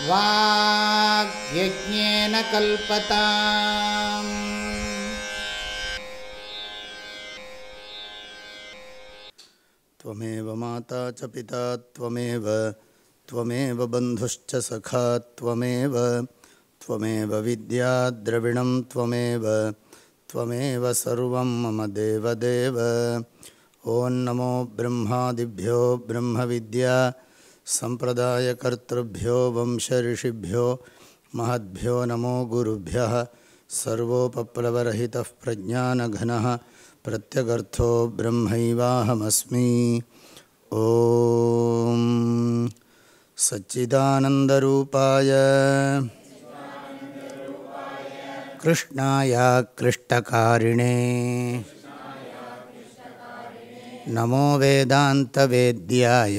वाग्यज्ञेन कल्पताम्। त्वमेव माता च पिता, त्वमेव त्वमेव बन्धुश्च सखा, त्वमेव त्वमेव विद्याद्रविणं त्वमेव त्वमेव सर्वं मम देवदेव। ॐ नमो ब्रह्मादिभ्यो ब्रह्मविद्या सम्प्रदायकर्तृभ्यो वंशऋषिभ्यो महद्भ्यो नमो गुरुभ्यः सर्वोपप्लवरहितः प्रज्ञानघनः प्रत्यगर्थो ब्रह्मैवाहमस्मि। ॐ सच्चिदानन्दरूपाय। कृष्णाय क्लिष्टकारिणे नमो वेदान्तवेद्याय।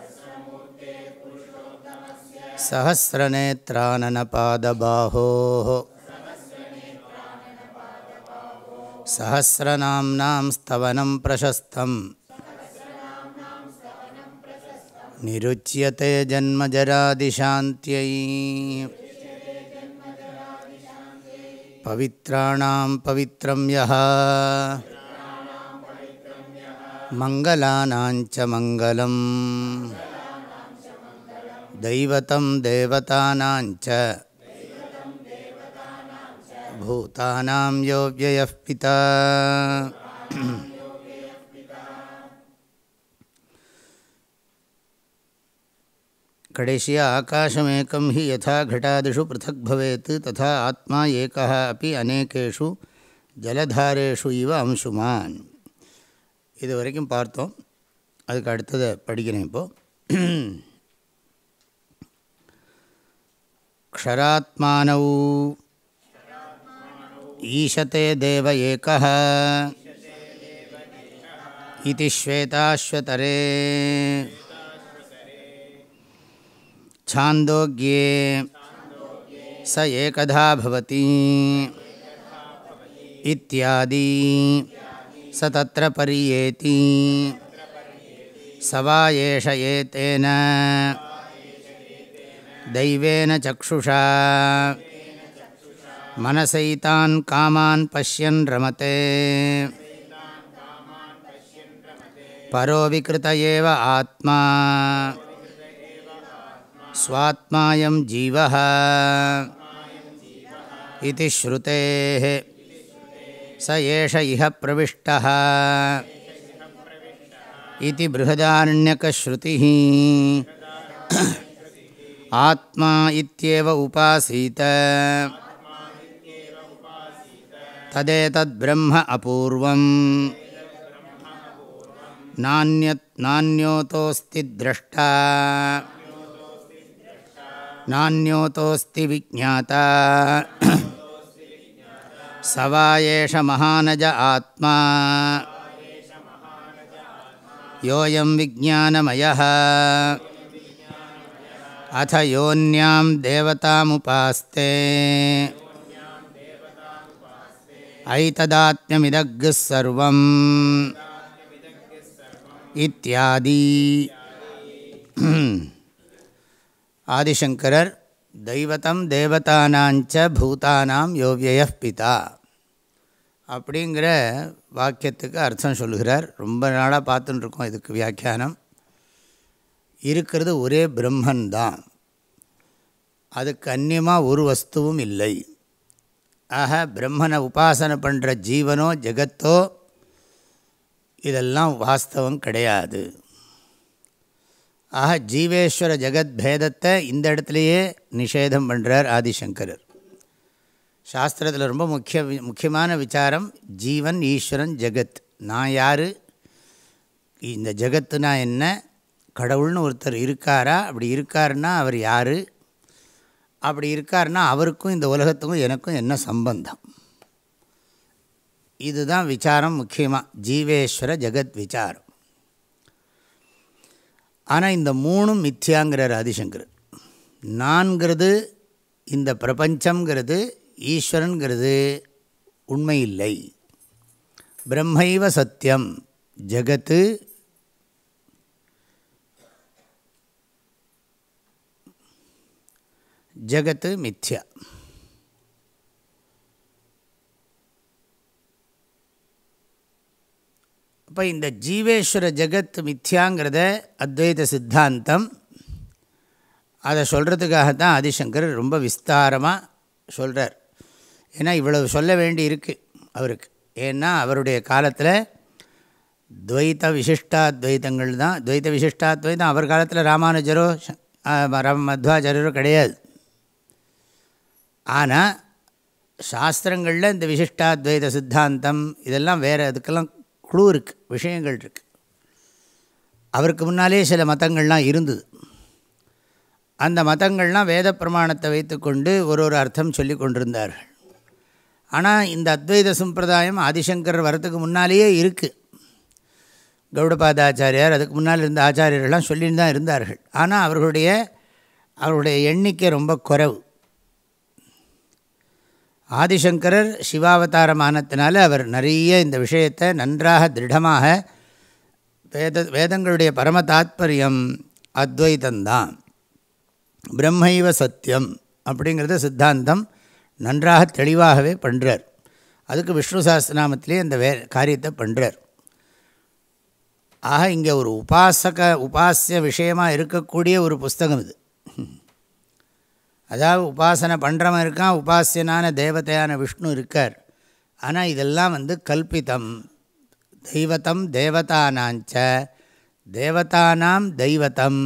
सहस्रनेत्राननपादबाहोः सहस्रनाम्नां स्तवनं प्रशस्तम् निरुच्यते जन्मजरादिशान्त्यै पवित्राणां पवित्रं यः मङ्गलानां च मङ्गलम् दैवतं देवतानां च भूतानां यो व्ययः पिता கடைசியாக ஆகாஷமேக்கம் ஹி யதா घटादिषु पृथक् भवेत् तथा ஆத்மா ஏகः अपि அநேகேஷு ஜலதாரேஷு இவ அம்சுமான் இது வரைக்கும் பார்த்தோம் அதுக்கு அடுத்ததை படிக்கிறேன் இப்போது क्षरात्मानौ। ईशते देव एकः इति श्वेताश्वतरे। छान्दोग्ये स एकधा भवति। इत्यादि। स तत्र पर्येति। स वा एष एतेन। दैवेन चक्षुषा। मनसैतान् कामान् पश्यन् रमते। परो विकृत एव आत्मा। स्वात्मायं जीवः। इति श्रुतेः। स एष इह प्रविष्टः। इति ஆத்மா இத்தியேவ உபாசீத. ததேதத் பிரம்ம அபூர்வம். நானியத் நானியோதோஸ்தி திரஷ்டா. நானியோதோஸ்தி விஜாதா சவாயேஷ மகானஜ ஆத்மா. யோயம் விஜானமய अथ योन्यां देवतामुपास्ते ऐतदात्म्यमिदग्ः सर्वम् इत्यादि ஆதிசங்கரர் தெய்வத்தம் தேவதானாஞ்ச பூதானாம் யோவிய பிதா அப்படிங்கிற வாக்கியத்துக்கு அர்த்தம் சொல்லுகிறார் ரொம்ப நாளாக பார்த்துட்டு இருக்கோம் இதுக்கு வியாக்கியானம் இருக்கிறது ஒரே பிரம்மன் தான் அதுக்கு அந்நியமாக ஒரு வஸ்துவும் இல்லை. ஆக பிரம்மனை உபாசனை பண்ணுற ஜீவனோ ஜெகத்தோ இதெல்லாம் வாஸ்தவம் கிடையாது. ஆக ஜீவேஸ்வர ஜெகத் பேதத்தை இந்த இடத்துலையே நிஷேதம் பண்ணுறார் ஆதிசங்கரர். சாஸ்திரத்தில் ரொம்ப முக்கிய முக்கியமான விசாரம் ஜீவன் ஈஸ்வரன் ஜெகத். நான் யார்? இந்த ஜெகத்துனா என்ன? கடவுள்னு ஒருத்தர் இருக்காரா? அப்படி இருக்காருன்னா அவர் யார்? அப்படி இருக்காருன்னா அவருக்கும் இந்த உலகத்துக்கும் எனக்கும் என்ன சம்பந்தம்? இதுதான் விசாரம் முக்கியமாக ஜீவேஸ்வர ஜெகத் விசாரம். ஆனால் இந்த மூணும் மித்யாங்கிறார் ஆதிசங்கர். நான்கிறது இந்த பிரபஞ்சங்கிறது ஈஸ்வரனுங்கிறது உண்மையில்லை. பிரம்மைவ சத்தியம். ஜகத்து ஜகத்து மித்யா அப்போ இந்த ஜீவேஸ்வர ஜெகத் மித்யாங்கிறத அத்வைத சித்தாந்தம் அதை சொல்கிறதுக்காகத்தான் ஆதிசங்கர் ரொம்ப விஸ்தாரமாக சொல்கிறார் ஏன்னா இவ்வளவு சொல்ல வேண்டி இருக்குது அவருக்கு ஏன்னா அவருடைய காலத்தில் துவைத்த விசிஷ்டாத்வைத்தங்கள் தான் துவைத்த விசிஷ்டாத்வைத்தம் அவர் காலத்தில் ராமானுஜரோ மத்வாச்சாரியரோ கிடையாது ஆனால் சாஸ்திரங்களில் இந்த விசிஷ்டாத்வைத சித்தாந்தம் இதெல்லாம் வேறு அதுக்கெல்லாம் குழு இருக்குது விஷயங்கள் இருக்குது அவருக்கு முன்னாலே சில மதங்கள்லாம் இருந்தது. அந்த மதங்கள்லாம் வேத பிரமாணத்தை வைத்துக்கொண்டு ஒரு ஒரு அர்த்தம் சொல்லி கொண்டிருந்தார்கள். ஆனால் இந்த அத்வைத சம்பிரதாயம் ஆதிசங்கர் வரத்துக்கு முன்னாலேயே இருக்குது கௌடபாதாச்சாரியார் அதுக்கு முன்னால் இருந்த ஆச்சாரியர்கள்லாம் சொல்லிட்டு தான் இருந்தார்கள். ஆனால் அவர்களுடைய அவருடைய எண்ணிக்கை ரொம்ப குறைவு. ஆதிசங்கரர் சிவாவதாரமானத்தினால அவர் நிறைய இந்த விஷயத்தை நன்றாக திருடமாக வேத வேதங்களுடைய பரம தாத்பரியம் அத்வைதந்தான். பிரம்மைவ சத்தியம் அப்படிங்கிறத சித்தாந்தம் நன்றாக தெளிவாகவே பண்ணுறார் அதுக்கு விஷ்ணு சாஸ்திரநாமத்திலே அந்த வே காரியத்தை பண்ணுறார் ஆக இங்கே ஒரு உபாசக உபாசிய விஷயமாக இருக்கக்கூடிய ஒரு புஸ்தகம் இது. அதாவது உபாசனை பண்ணுறவன் இருக்கான் உபாசியனான தேவதையான விஷ்ணு இருக்கார். ஆனால் இதெல்லாம் வந்து கல்பித்தம் தெய்வத்தம் தேவதானாஞ்ச தேவதானாம் தெய்வத்தம்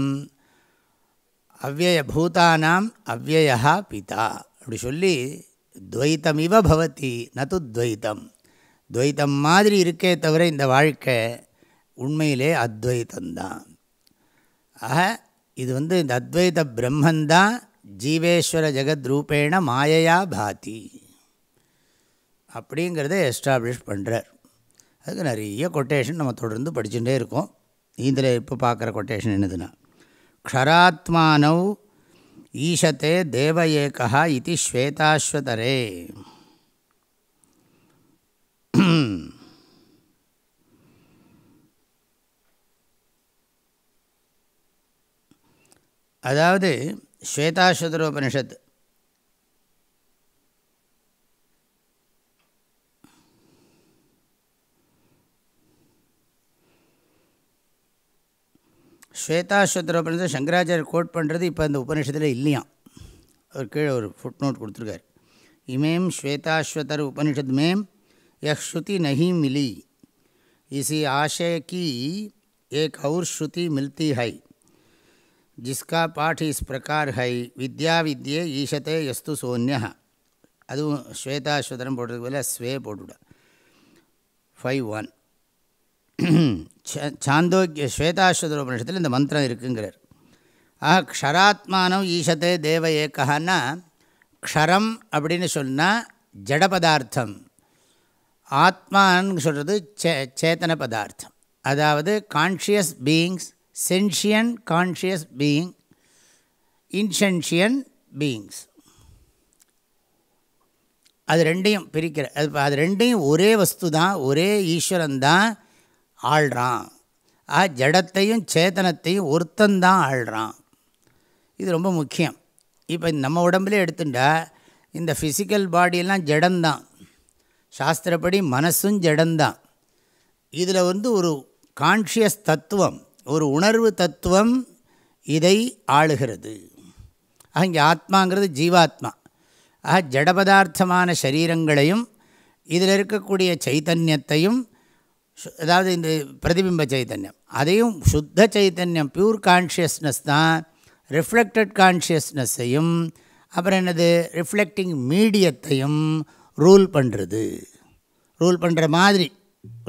அவ்வய பூதானாம் அவ்வயா பிதா. அப்படி சொல்லி துவைத்தமிவ பவதி நது துவைத்தம். துவைத்தம் மாதிரி இருக்கே தவிர இந்த வாழ்க்கை உண்மையிலே அத்வைத்தந்தான் ஆக இது வந்து இந்த அத்வைத பிரம்மந்தான் ஜீவேஸ்வர ஜெகத் ரூபேண மாயையா பாதி. அப்படிங்கிறத எஸ்டாப்ளிஷ் பண்ணுறார் அதுக்கு நிறைய கொட்டேஷன் நம்ம தொடர்ந்து படிச்சுட்டே இருக்கோம். இதில் இப்போ பார்க்குற கொட்டேஷன் என்னதுன்னா க்ஷராத்மானௌ ஈஷத்தே தேவ ஏகா இது ஸ்வேதாஸ்வதரே. அதாவது ஸ்வேதாஸ்வதரோபனிஷத் ஸ்வேதாஸ்வதரோபனிஷத் சங்கராச்சாரியர் கோட் பண்ணுறது இப்போ அந்த உபனிஷத்தில் இல்லையாம் அவர் கீழே ஒரு ஃபுட் நோட் கொடுத்துருக்கார் இமேம் ஸ்வேதாஸ்வதர் उपनिषद में यह श्रुति नहीं मिली इसी आशय की एक और श्रुति मिलती है जिसका पाठ इस प्रकार है विद्या विद्ये ईशते यस्तु सोन्य அதுவும் ஸ்வேதாஸ்வதரம் போடுறதுக்கு பதில் ஸ்வே போட்டுவிட ஃபைவ் ஒன் சாந்தோக்கிய ஸ்வேதாஸ்வதர உபனிஷத்தில் இந்த மந்திரம் இருக்குங்கிறார் ஆக க்ஷராத்மானம் ஈஷத்தே தேவ ஏக்கன்னா க்ஷரம் அப்படின்னு சொன்னால் ஜட பதார்த்தம் ஆத்மான்னு சொல்கிறது சே சேத்தன பதார்த்தம் அதாவது conscious beings sentient conscious being insentient beings அது ரெண்டையும் பிரிக்கிற அது அது ரெண்டையும் ஒரே வஸ்து தான் ஒரே ஈஸ்வரன் தான் ஆள்றான். ஆ ஜடத்தையும் சேத்தனத்தையும் ஒருத்தந்தான் ஆள்றான். இது ரொம்ப முக்கியம். இப்போ நம்ம உடம்புலே எடுத்துட்டா இந்த ஃபிசிக்கல் பாடியெல்லாம் ஜடந்தான். சாஸ்திரப்படி மனசும் ஜடந்தான். இதில் வந்து ஒரு கான்ஷியஸ் தத்துவம் ஒரு உணர்வு தத்துவம் இதை ஆளுகிறது. அங்கே ஆத்மாங்கிறது ஜீவாத்மா. ஆக ஜடபதார்த்தமான சரீரங்களையும் இதில் இருக்கக்கூடிய சைத்தன்யத்தையும் அதாவது இந்த பிரதிபிம்ப சைத்தன்யம். அதையும் சுத்த சைத்தன்யம் பியூர் கான்ஷியஸ்னஸ் தான் ரிஃப்ளெக்டட் கான்ஷியஸ்னஸையும் அப்புறம் என்னது? ரிஃப்ளெக்டிங் மீடியத்தையும் ரூல் பண்ணுறது ரூல் பண்ணுற மாதிரி.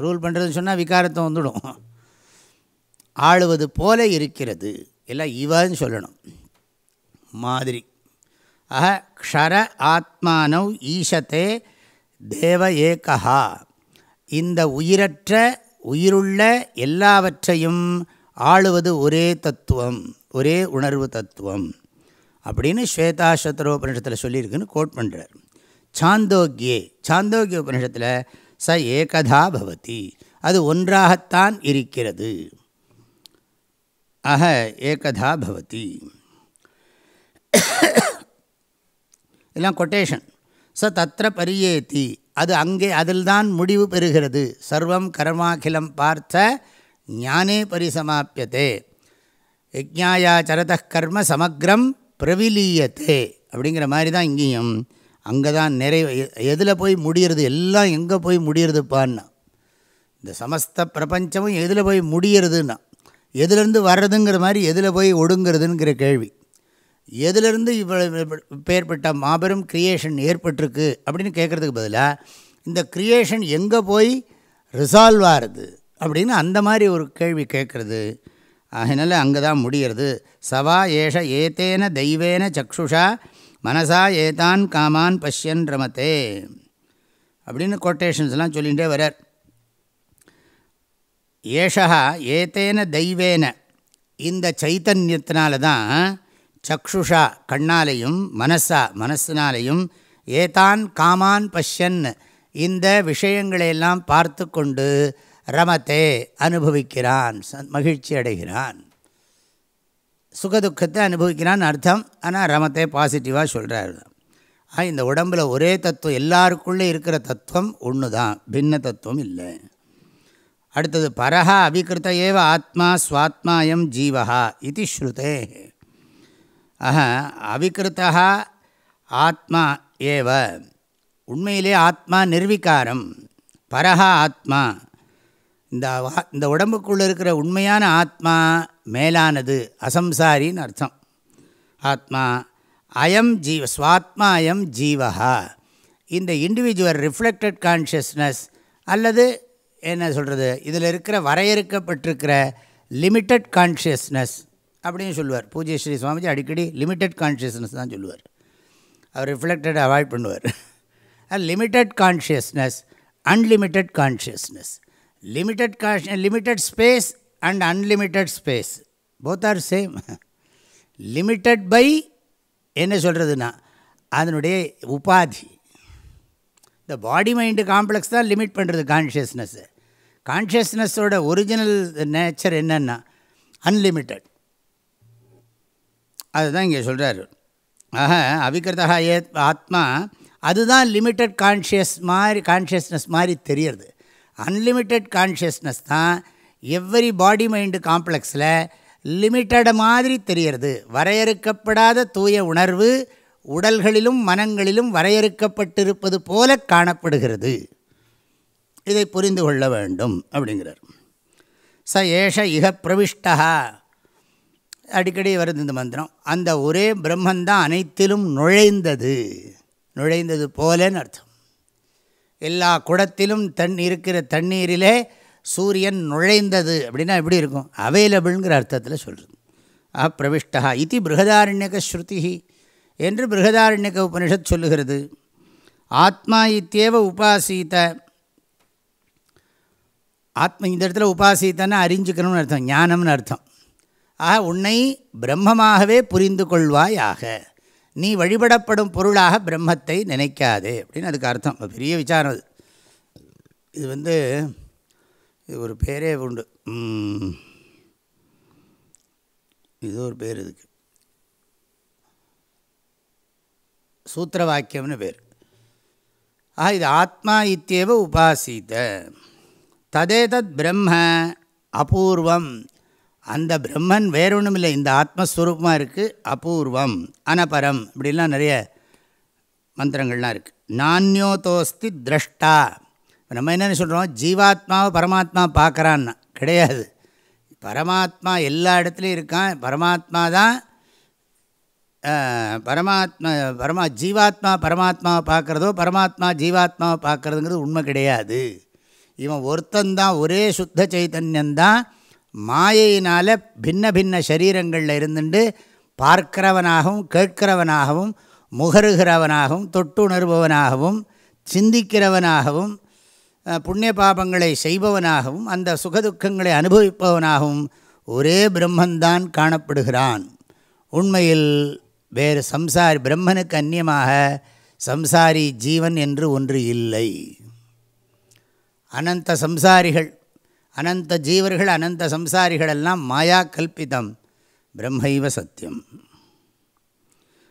ரூல் பண்ணுறதுன்னு சொன்னால் விகாரத்தை வந்துடும். ஆளுவது போல இருக்கிறது. எல்லாம் இவன்னு சொல்லணும். மாதிரி. அஹ க்ஷர ஆத்மானவ் ஈஷத்தே தேவ ஏகா இந்த உயிரற்ற உயிருள்ள எல்லாவற்றையும் ஆளுவது ஒரே தத்துவம் ஒரே உணர்வு தத்துவம். அப்படின்னு ஸ்வேதாசத்ரோபனிஷத்தில் சொல்லியிருக்குன்னு கோட் பண்ணுறார் சாந்தோக்கியே சாந்தோக்கிய உபனிஷத்தில் ச ஏகதா பவதி. அது ஒன்றாகத்தான் இருக்கிறது. அஹ ஏகதா பவதி இதெல்லாம் கொட்டேஷன் ச தத்திர பரியேத்தி அது அங்கே அதில்தான் முடிவு பெறுகிறது சர்வம் கர்மாகிலம் பார்த்த ஞானே பரிசமாப்பியதே யஜ்ஞாயா சரத கர்ம சமக்ரம் பிரவிலீயத்தே அப்படிங்கிற மாதிரி தான் இங்கேயும்। அங்கே தான் நிறைய எதில் போய் முடிகிறது எல்லாம் எங்கே போய் முடியறதுப்பான்னா? இந்த சமஸ்த பிரபஞ்சமும் எதில் போய் முடியறதுன்னா? எதுலேருந்து வர்றதுங்கிற மாதிரி எதில் போய் ஒடுங்கிறதுங்கிற கேள்வி. எதுலேருந்து இவ்வளவு பேர்பட்ட மாபெரும் கிரியேஷன் ஏற்பட்டிருக்கு அப்படின்னு கேட்குறதுக்கு பதிலாக இந்த கிரியேஷன் எங்கே போய் ரிசால்வ் ஆகுது அப்படின்னு அந்த மாதிரி ஒரு கேள்வி கேட்குறது. அதனால் அங்கே தான் முடிகிறது சவா ஏஷ ஏத்தேன தெய்வேன சக்ஷுஷா மனசா ஏதான் காமான் பஷ்யன் ரமத்தே அப்படின்னு கொட்டேஷன்ஸ்லாம் சொல்லிகிட்டே வரார் ஏஷா ஏத்தேன தெய்வேன. இந்த சைத்தன்யத்தினால தான் சக்ஷுஷா கண்ணாலையும் மனசா மனசினாலையும் ஏதான் காமான் பஷ்யன் இந்த விஷயங்களையெல்லாம் பார்த்து கொண்டு ரமத்தை அனுபவிக்கிறான் மகிழ்ச்சி அடைகிறான். சுகதுக்கத்தை அனுபவிக்கிறான்னு அர்த்தம். ஆனால் ரமத்தை பாசிட்டிவாக சொல்கிறார் இந்த உடம்பில் ஒரே தத்துவம் எல்லாருக்குள்ளே இருக்கிற தத்துவம் ஒன்று தான் பின்ன தத்துவம் இல்லை. அடுத்தது பரஹா அபிகிருத்த ஏவ ஆத்மா ஸ்வாத்மாயம் ஜீவஹா இது ஸ்ருதே. ஆஹ அவிகிருத்தா ஆத்மா ஏவ. உண்மையிலே ஆத்மா நிர்விகாரம். பரஹா ஆத்மா. இந்த இந்த உடம்புக்குள்ளே இருக்கிற உண்மையான ஆத்மா மேலானது அசம்சாரின்னு அர்த்தம். ஆத்மா அயம் ஜீவ ஸ்வாத்மா அயம் ஜீவஹா. இந்த இண்டிவிஜுவல் ரிஃப்ளெக்டட் கான்ஷியஸ்னஸ் அல்லது என்ன சொல்கிறது இதில் இருக்கிற வரையறுக்கப்பட்டிருக்கிற லிமிட்டட் கான்ஷியஸ்னஸ் அப்படின்னு சொல்லுவார். பூஜ்ய ஸ்ரீ சுவாமிஜி அடிக்கடி லிமிட்டட் கான்ஷியஸ்னஸ் தான் சொல்லுவார். அவர் ரிஃப்ளெக்டட் அவாய்ட் பண்ணுவார். Limited consciousness unlimited consciousness limited cash limited space and unlimited space both are same limited by என்ன சொல்கிறதுனா அதனுடைய உபாதி. இந்த பாடி மைண்டு காம்ப்ளெக்ஸ் தான் லிமிட் பண்ணுறது கான்ஷியஸ்னஸ்ஸு கான்ஷியஸ்னஸோட ஒரிஜினல் நேச்சர் என்னென்னா அன்லிமிட்டட் அதுதான் இங்கே சொல்கிறார் ஆக அவிகிருதா ஏ ஆத்மா அதுதான் லிமிட்டட் கான்ஷியஸ் மாதிரி கான்ஷியஸ்னஸ் மாதிரி தெரியறது. அன்லிமிட்டெட் கான்ஷியஸ்னஸ் தான் எவ்வரி பாடி மைண்டு காம்ப்ளெக்ஸில் லிமிட்டட மாதிரி தெரியறது. வரையறுக்கப்படாத தூய உணர்வு உடல்களிலும் மனங்களிலும் வரையறுக்கப்பட்டிருப்பது போல காணப்படுகிறது. இதை புரிந்து கொள்ள வேண்டும் அப்படிங்கிறார். ச ஏஷ இக பிரவிஷ்டா அடிக்கடி வருது இந்த மந்திரம். அந்த ஒரே பிரம்மந்தான் அனைத்திலும் நுழைந்தது. நுழைந்தது போலன்னு அர்த்தம். எல்லா குடத்திலும் தண் இருக்கிற தண்ணீரிலே சூரியன் நுழைந்தது அப்படின்னா எப்படி இருக்கும்? அவைலபிள்ங்கிற அர்த்தத்தில் சொல்கிறது ஆ பிரவிஷ்டா இது பிருகதாரண்யக ஸ்ருதி என்று பிருகதாரண்யக உபனிஷத் சொல்லுகிறது. ஆத்மா இத்தியேவ உபாசீத. ஆத்ம இந்த இடத்துல உபாசித்தன்னா அறிஞ்சுக்கணும்னு அர்த்தம் ஞானம்னு அர்த்தம். ஆக உன்னை பிரம்மமாகவே புரிந்து கொள்வாயாக. நீ வழிபடப்படும் பொருளாக பிரம்மத்தை நினைக்காதே அப்படின்னு அதுக்கு அர்த்தம். பெரிய விசாரம் அது. இது வந்து இது ஒரு பேரே உண்டு. இது ஒரு பேர் இதுக்கு. சூத்திர வாக்கியம்னு பேர். ஆக இது ஆத்மா இத்தியவ உபாசித்த ததேதத் பிரம்ம அபூர்வம். அந்த பிரம்மன் வேறொன்றும் இல்லை இந்த ஆத்மஸ்வரூபமாக இருக்குது அபூர்வம். அனபரம். இப்படிலாம் நிறைய மந்திரங்கள்லாம் இருக்குது நானியோதோஸ்தி திரஷ்டா. நம்ம என்னென்னு சொல்கிறோம் ஜீவாத்மாவை பரமாத்மா பார்க்குறான்னா. கிடையாது. பரமாத்மா எல்லா இடத்துலையும் இருக்கான். பரமாத்மா தான் பரமாத்மா பரமா ஜீவாத்மா பரமாத்மாவை பார்க்குறதோ பரமாத்மா ஜீவாத்மாவை பார்க்குறதுங்கிறது உண்மை கிடையாது. இவன் ஒருத்தந்தான் ஒரே சுத்த சைத்தன்யந்தான் மாயையினால் பின்ன பின்ன சரீரங்களில் இருந்துட்டு பார்க்கிறவனாகவும் கேட்கிறவனாகவும் முகருகிறவனாகவும் தொட்டுணர்பவனாகவும் சிந்திக்கிறவனாகவும் புண்ணிய பாபங்களை செய்பவனாகவும் அந்த சுகதுக்கங்களை அனுபவிப்பவனாகவும் ஒரே பிரம்மன்தான் காணப்படுகிறான். உண்மையில் வேறு சம்சாரி பிரம்மனுக்கு அந்நியமாக சம்சாரி ஜீவன் என்று ஒன்று இல்லை. அனந்த சம்சாரிகள் அனந்த ஜீவர்கள் அனந்த சம்சாரிகள் எல்லாம் மாயா கல்பிதம் பிரம்மைவ சத்தியம்.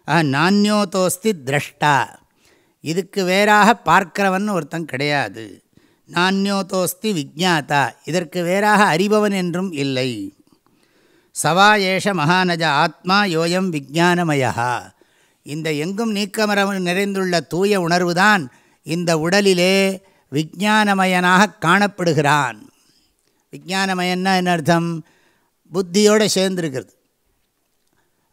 ஆ நானியோதோஸ்தி திரஷ்டா. இதுக்கு வேறாக பார்க்கிறவன் ஒருத்தன் கிடையாது. நானியோதோஸ்தி விஜாத்தா இதற்கு வேறாக அறிபவன் என்றும் இல்லை. சவா ஏஷ மகானஜ ஆத்மா யோயம் விஜானமயா இந்த எங்கும் நீக்கமரம் நிறைந்துள்ள தூய உணர்வுதான் இந்த உடலிலே விஜானமயனாக காணப்படுகிறான். விஜானமயன்னா என்ன அர்த்தம்? புத்தியோடு சேர்ந்துருக்கிறது.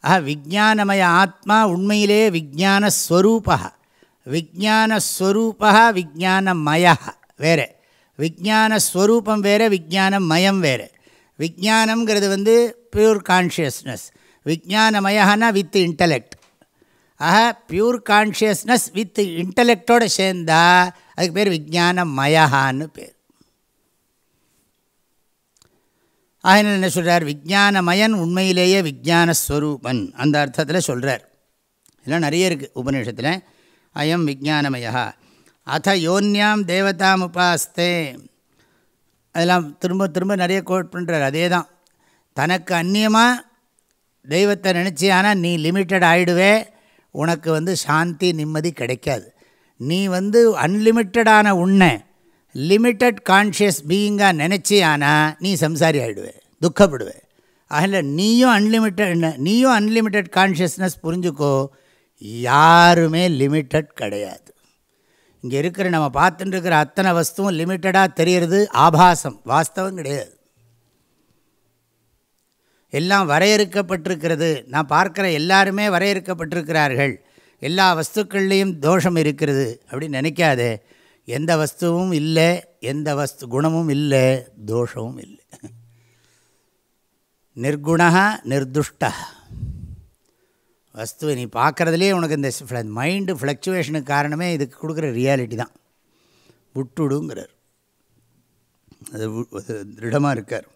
ஆஹா விஜானமய ஆத்மா உண்மையிலே விஜானஸ்வரூபா விஜானஸ்வரூபா விஜானமய வேறு. விஜானஸ்வரூபம் வேறு விஜானமயம் வேறு. விஜானம்ங்கிறது வந்து பியூர் கான்ஷியஸ்னஸ் விஜானமயனா வித் இன்டலெக்ட் ஆக பியூர் கான்ஷியஸ்னஸ் வித் இன்டலெக்டோடு சேர்ந்தா அதுக்கு பேர் விஜானமயஹான்னு பேர். ஆகினால் என்ன சொல்கிறார் விஜானமயன் உண்மையிலேயே விஜானஸ்வரூபன் அந்த அர்த்தத்தில் சொல்கிறார் இதெல்லாம் நிறைய இருக்குது உபநிஷத்தில். அயம் விஜானமயா அத யோன்யாம் தேவதாம் உபாஸ்தே அதெல்லாம் திரும்ப திரும்ப நிறைய கோட் பண்ணுறார் அதே தான். தனக்கு அந்நியமாக தெய்வத்தை நினச்சி ஆனால் நீ லிமிட்டட் ஆகிடுவே உனக்கு வந்து சாந்தி நிம்மதி கிடைக்காது. நீ வந்து அன்லிமிட்டடான உன்னை லிமிட்டட் கான்ஷியஸ் பீயிங்காக நினச்சி ஆனால் நீ சம்சாரி ஆகிடுவே துக்கப்படுவே. அதில் நீயும் அன்லிமிட்டட் நீயும் அன்லிமிட்டட் கான்ஷியஸ்னஸ் புரிஞ்சுக்கோ யாருமே லிமிட்டட் கிடையாது. இங்கே இருக்கிற நம்ம பார்த்துட்டு இருக்கிற அத்தனை வஸ்துவும் லிமிட்டடாக தெரிகிறது ஆபாசம் வாஸ்தவம் கிடையாது. எல்லாம் வரையறுக்கப்பட்டிருக்கிறது. நான் பார்க்குற எல்லாருமே வரையறுக்கப்பட்டிருக்கிறார்கள். எல்லா வஸ்துக்கள்லேயும் தோஷம் இருக்கிறது அப்படின்னு நினைக்காதே. எந்த வஸ்துவும் இல்லை எந்த வஸ்து குணமும் இல்லை தோஷமும் இல்லை. நிர்குணா நிர்துஷ்டா வஸ்துவை நீ பார்க்குறதுலே உனக்கு இந்த மைண்டு ஃப்ளக்சுவேஷனுக்கு காரணமே இதுக்கு கொடுக்குற ரியாலிட்டி தான். விட்டுடுங்கிறார். அது திருடமாக இருக்கார்.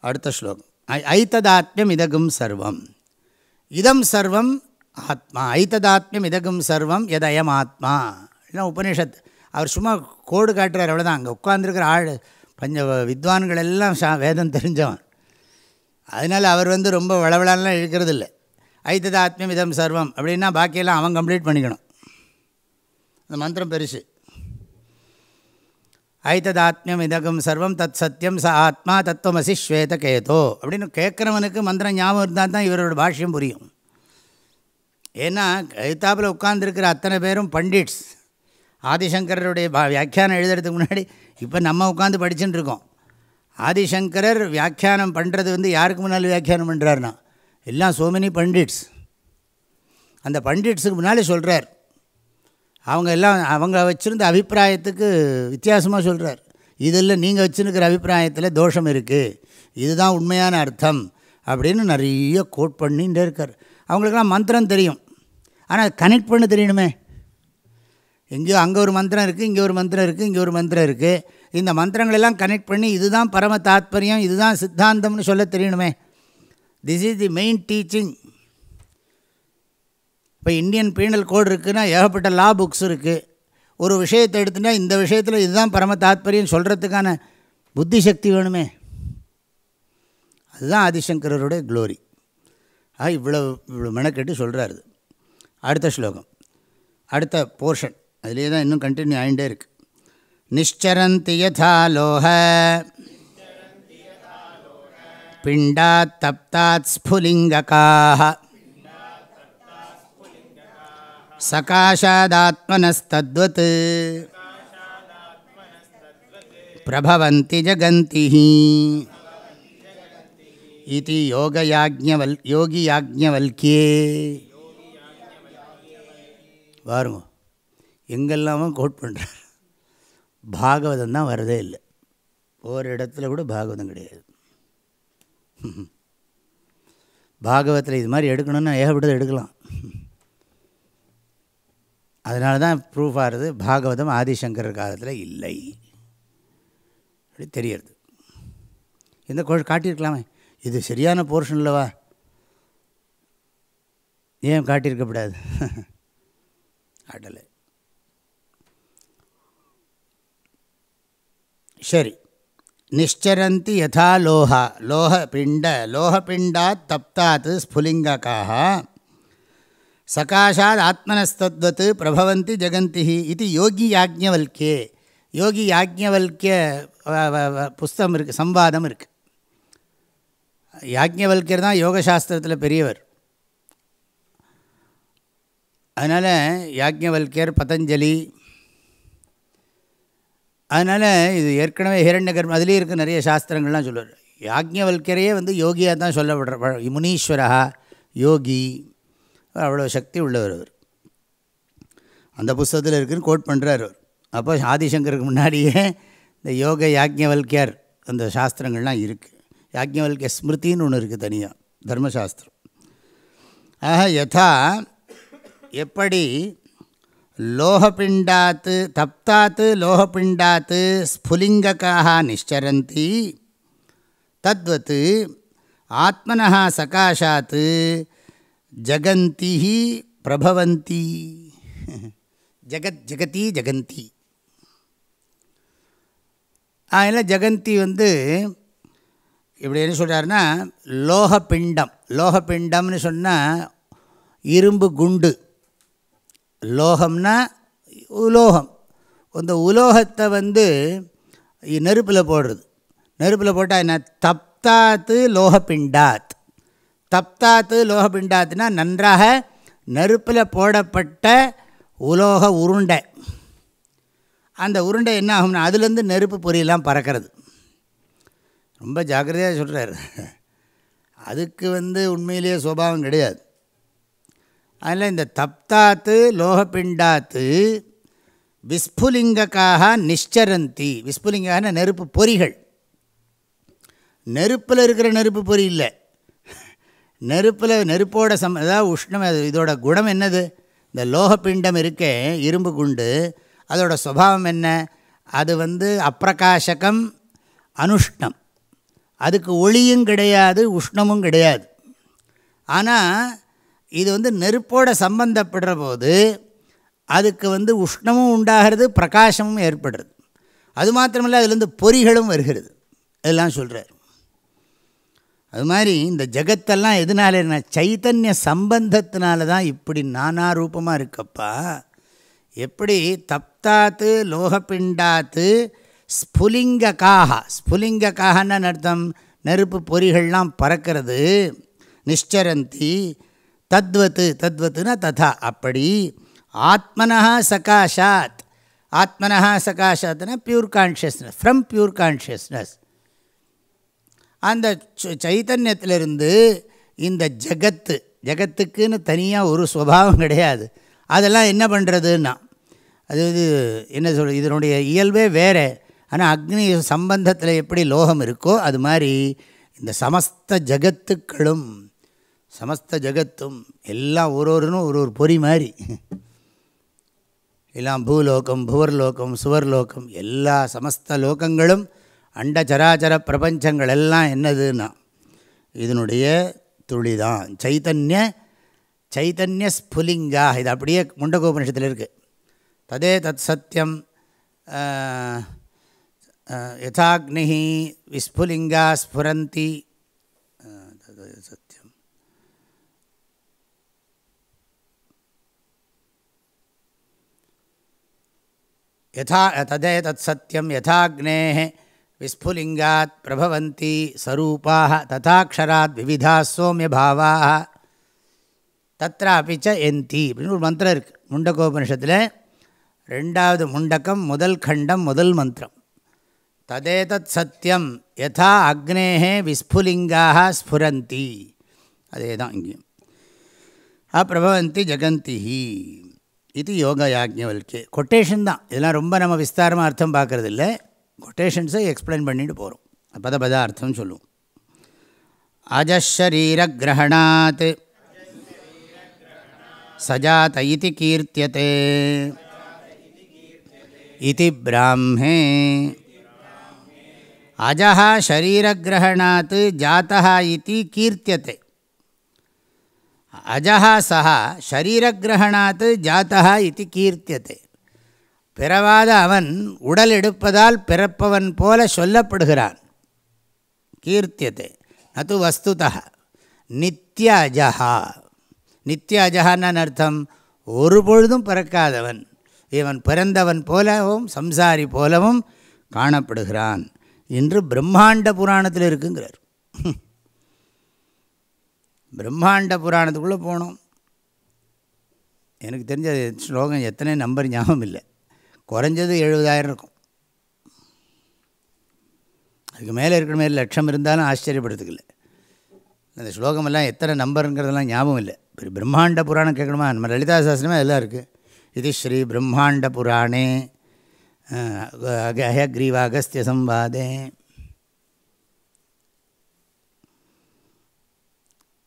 அடுத்த ஸ்லோகம். ஐத்ததாத்மியம் இதகும் சர்வம். இதம் சர்வம் ஆத்மா ஐத்ததாத்மியம் இதகும் சர்வம் எதயம் ஆத்மா இல்லை உபனிஷத் அவர் சும்மா கோடு காட்டுறார் அவ்வளோதான் அங்கே உட்காந்துருக்கிற ஆள் பஞ்ச வித்வான்கள் எல்லாம் சா வேதம் தெரிஞ்சவன். அதனால் அவர் வந்து ரொம்ப வளவளாலாம் இழுக்கிறது இல்லை ஐத்ததாத்மியம் இதம் சர்வம் அப்படின்னா பாக்கியெல்லாம் அவன் கம்ப்ளீட் பண்ணிக்கணும். அந்த மந்திரம் பெருசு. ஐத்ததாத்மியம் இதகம் சர்வம் தத் சத்தியம் ச ஆத்மா தத்துவமசி ஸ்வேத கேதோ அப்படின்னு கேட்குறவனுக்கு மந்திரம் ஞாபகம் இருந்தால் தான் இவரோட பாஷ்யம் புரியும். ஏன்னா எழுத்தாப்பில் உட்கார்ந்துருக்கிற அத்தனை பேரும் பண்டிட்ஸ். ஆதிசங்கரருடைய வியாக்கியானம் எழுதுறதுக்கு முன்னாடி இப்போ நம்ம உட்காந்து படிச்சுட்டு இருக்கோம். ஆதிசங்கரர் வியாக்கியானம் பண்ணுறது வந்து யாருக்கு முன்னால் வியாக்கியானம் பண்ணுறாருனா எல்லாம் சோ மெனி பண்டிட்ஸ். அந்த பண்டிட்ஸுக்கு முன்னாலே சொல்கிறார் அவங்க எல்லாம் அவங்க வச்சுருந்த அபிப்பிராயத்துக்கு வித்தியாசமாக சொல்கிறார் இதில் நீங்கள் வச்சுருக்கிற அபிப்பிராயத்தில் தோஷம் இருக்குது இதுதான் உண்மையான அர்த்தம். அப்படின்னு நிறைய கோட் பண்ணிகிட்டே இருக்கார். அவங்களுக்கெல்லாம் மந்திரம் தெரியும். ஆனால் கனெக்ட் பண்ண தெரியணுமே. எங்கேயோ அங்கே ஒரு மந்திரம் இருக்குது இங்கே ஒரு மந்திரம் இருக்குது இங்கே ஒரு மந்திரம் இருக்குது இந்த மந்திரங்களெல்லாம் கனெக்ட் பண்ணி இதுதான் பரம தாத்பரியம் இதுதான் சித்தாந்தம்னு சொல்ல தெரியணுமே. This is the main teaching இப்போ இந்தியன் பீனல் கோடு இருக்குதுன்னா ஏகப்பட்ட லா புக்ஸ் இருக்குது ஒரு விஷயத்தை எடுத்துட்டா இந்த விஷயத்தில் இதுதான் பரம தாத்பரியம் சொல்கிறதுக்கான புத்தி சக்தி வேணுமே. அதுதான் ஆதிசங்கரோடைய க்ளோரி ஆ இவ்வளோ இவ்வளோ மெனக்கெட்டு சொல்கிறாரு அடுத்த ஸ்லோகம். அடுத்த போர்ஷன் அதிலே தான் இன்னும் கண்டினியூ ஆகிட்டே இருக்குது நிச்சரந்தி யதா லோக பிண்டாத் தப்தாத் ஸ்புலிங்ககாக சகாஷாதாத்மனஸ்தத்வத். பிரபவந்தி ஜகந்தி இது யோகயாஜ்ஞவல் யோகி யாஜ்ஞவல்கியே பாருங்க. எங்கெல்லாமோ கோட் பண்ணுறார் பாகவதம் தான் வரதே இல்லை. ஒரு இடத்துல கூட பாகவதம் கிடையாது. பாகவத்தில் இது மாதிரி எடுக்கணும்னா ஏகப்பட்டது எடுக்கலாம். அதனால தான் ப்ரூஃப் ஆகிறது பாகவதம் ஆதிசங்கர் காலத்தில் இல்லை. அப்படி தெரியறது. இந்த கோ காட்டியிருக்கலாமே. இது சரியான போர்ஷன் இல்லவா ஏன் காட்டியிருக்கப்படாது அடலை. சரி. நிச்சரந்தி யதா லோஹா. லோகபிண்ட லோகபிண்டாத் தப்தாத் ஸ்புலிங்ககாக சகாஷாத் ஆத்மனஸ்தத்வத் பிரபவந்தி ஜெகந்தி இது யோகி யாஜ்ஞவல்கே யோகி யாஜ்ஞவல்கிய புஸ்தகம் இருக்குது சம்பாதம் இருக்குது யாஜ்ஞவல்யர் தான் யோகசாஸ்திரத்தில் பெரியவர். அதனால் யாஜ்ஞவல்யர் பதஞ்சலி. அதனால் இது ஏற்கனவே ஹிரண்ய கர்மம் அதுலேயே இருக்க நிறைய சாஸ்திரங்கள்லாம் சொல்லுவார். யாஜ்ஞவல்யரையே வந்து யோகியாக தான் சொல்லப்படுற முனீஸ்வரா யோகி அவ்வளோ சக்தி உள்ளவர் அவர். அந்த புஸ்தகத்தில் இருக்குன்னு கோட் பண்ணுறார் அவர். அப்போ ஆதிசங்கருக்கு முன்னாடியே இந்த யோக யாஜ்ஞவல்யர் அந்த சாஸ்திரங்கள்லாம் இருக்குது யாஜ்ஞவல்ய ஸ்மிருதின்னு ஒன்று இருக்குது தனியாக தர்மசாஸ்திரம். ஆக யதா எப்படி? லோகப்பிண்டாத்து தப்தாத் லோகப்பிண்டாத்து ஸ்ஃபுலிங்கக்காக நிச்சரந்தி தத்வத்து ஆத்மனः சகாஷாத் ஜகந்தி பிரபவந்தி. ஜகத் ஜெகதி ஜெகந்தி. அதில் ஜெகந்தி வந்து இப்படி என்ன சொல்கிறாருன்னா லோகப்பிண்டம் லோகப்பிண்டம்னு சொன்னால் இரும்பு குண்டு. லோகம்னா உலோகம். அந்த உலோகத்தை வந்து நெருப்பில் போடுறது. நெருப்பில் போட்டால் என்ன? தப்தாத்து லோகப்பிண்டாத் தப்தாத்து லோகபிண்டாத்துனா நன்றாக நெருப்பில் போடப்பட்ட உலோக உருண்டை. அந்த உருண்டை என்ன ஆகும்னா அதுலேருந்து நெருப்பு பொரியெல்லாம் பறக்கிறது. ரொம்ப ஜாக்கிரதையாக சொல்கிறார் அதுக்கு வந்து உண்மையிலேயே சுபாவம் கிடையாது. அதில் இந்த தப்தாத்து லோகப்பிண்டாத்து விஸ்புலிங்கக்காக நிஷ்சரந்தி. விஸ்புலிங்கான நெருப்பு பொறிகள். நெருப்பில் இருக்கிற நெருப்பு பொறி இல்லை. நெருப்பில் நெருப்போட சம் அதாவது உஷ்ணம் அது இதோட குணம் என்னது? இந்த லோகப்பிண்டம் இருக்கே இரும்பு குண்டு. அதோட சுபாவம் என்ன? அது வந்து அப்பிரகாசகம் அனுஷ்ணம். அதுக்கு ஒளியும் கிடையாது உஷ்ணமும் கிடையாது. ஆனால் இது வந்து நெருப்போட சம்பந்தப்படுற போது அதுக்கு வந்து உஷ்ணமும் உண்டாகிறது பிரகாசமும் ஏற்படுறது. அது மாத்திரமில்லை அதுலேருந்து பொறிகளும் வருகிறது. இதெல்லாம் சொல்கிறார் அது மாதிரி இந்த ஜகத்தெல்லாம் எதனால என்ன? சைத்தன்ய சம்பந்தத்தினால தான் இப்படி நானா ரூபமாக இருக்கப்பா. எப்படி தப்தாத்து லோகப்பிண்டாத்து ஸ்புலிங்கக்காக ஸ்புலிங்கக்காகன்னு அர்த்தம்? நெருப்பு பொறிகள்லாம் பறக்கிறது நிஷ்சரந்தி தத்வத்து தத்வத்துனா ததா. அப்படி ஆத்மனா சகாஷாத். ஆத்மனா சகாஷாத்னா pure consciousness from pure consciousness அந்த சைத்தன்யத்திலிருந்து இந்த ஜகத்து ஜகத்துக்குன்னு தனியாக ஒரு சுவாவம் கிடையாது. அதெல்லாம் என்ன பண்ணுறதுன்னா அது இது என்ன சொல் இதனுடைய இயல்பே வேறு. ஆனால் அக்னி சம்பந்தத்தில் எப்படி லோகம் இருக்கோ அது மாதிரி இந்த சமஸ்த ஜகத்துக்களும் சமஸ்த ஜகத்தும் எல்லாம் ஒரு ஒருனும் ஒரு ஒரு பொறி மாதிரி. எல்லாம் பூலோகம் புவர்லோகம் சுவர்லோகம் எல்லா சமஸ்த லோகங்களும் அண்ட சராச்சர பிரபஞ்சங்கள் எல்லாம் என்னதுன்னா இதனுடைய துளி தான் சைத்தன்ய சைத்தன்ய ஸ்புலிங்கா இது அப்படியே முண்டகோபனிஷத்தில் இருக்குது ததே தத் சத்தியம் யதாக்னி விஸ்புலிங்கா ஸ்புரந்தி சத்தியம் யதா ததே தத் சத்தியம் யதாக்னே விஸ்புலிங்காத் பிரபவந்தி சரூபாக ததாட்சராத் விவிதா சோமியபாவாக தத்ராபிச்ச எந்தி அப்படின்னு ஒரு மந்திரம் இருக்குது முண்டகோபனிஷத்தில் ரெண்டாவது முண்டக்கம் முதல் கண்டம் முதல் மந்திரம் ததேதத் சத்தியம் யதா அக்னேகே விஸ்புலிங்காக ஸ்ஃபுரந்தி அதே தான் இங்கேயும் அப்பிரபவந்தி ஜெகந்தி இது யோக யாஜ்ஞவல்கே. கொட்டேஷன் தான். இதெல்லாம் ரொம்ப நம்ம விஸ்தாரமாக அர்த்தம் பார்க்குறது இல்லை கொட்டேஷன்ஸை எக்ஸ்பிளைன் பண்ணிட்டு போகிறோம் பத பத அர்த்தம் சொல்லுவோம். அஜஷரீரகிரகணாத் சஜாத இது கீர்த்தியதே. இது பிராமே அஜா ஷரீரகிரகணாத் ஜாத்தா இது கீர்த்தியத்தை அஜகா சஹா ஷரீரகிரகணாத்து ஜாத்தகா இது கீர்த்தியத்தை பிறவாத அவன் உடல் எடுப்பதால் பிறப்பவன் போல சொல்லப்படுகிறான். கீர்த்தியத்தை அது வஸ்துதா நித்திய அஜகா நித்திய அஜகான்னு அர்த்தம் ஒரு பொழுதும் பிறக்காதவன். இவன் பிறந்தவன் போலவும் சம்சாரி போலவும் காணப்படுகிறான். என்று பிரம்மாண்ட புராணத்தில் இருக்குங்கிறார். பிரம்மாண்ட புராணத்துக்குள்ளே போனோம் எனக்கு தெரிஞ்ச ஸ்லோகம் எத்தனை நம்பர் ஞாபகம் இல்லை குறைஞ்சது எழுபதாயிரம் இருக்கும் அதுக்கு மேலே இருக்கிற மாரி லட்சம் இருந்தாலும் ஆச்சரியப்படுத்துக்கல அந்த ஸ்லோகமெல்லாம் எத்தனை நம்பருங்கிறதெல்லாம் ஞாபகம் இல்லை இப்போ பிரம்மாண்ட புராணம் கேட்கணுமா நம்ம லலிதா சாஸ்திரமே அதெல்லாம் இருக்குது இது ஸ்ரீ பிரம்மாண்ட புராணே அகஹக்ரீவ அகஸ்திய சம்வாதே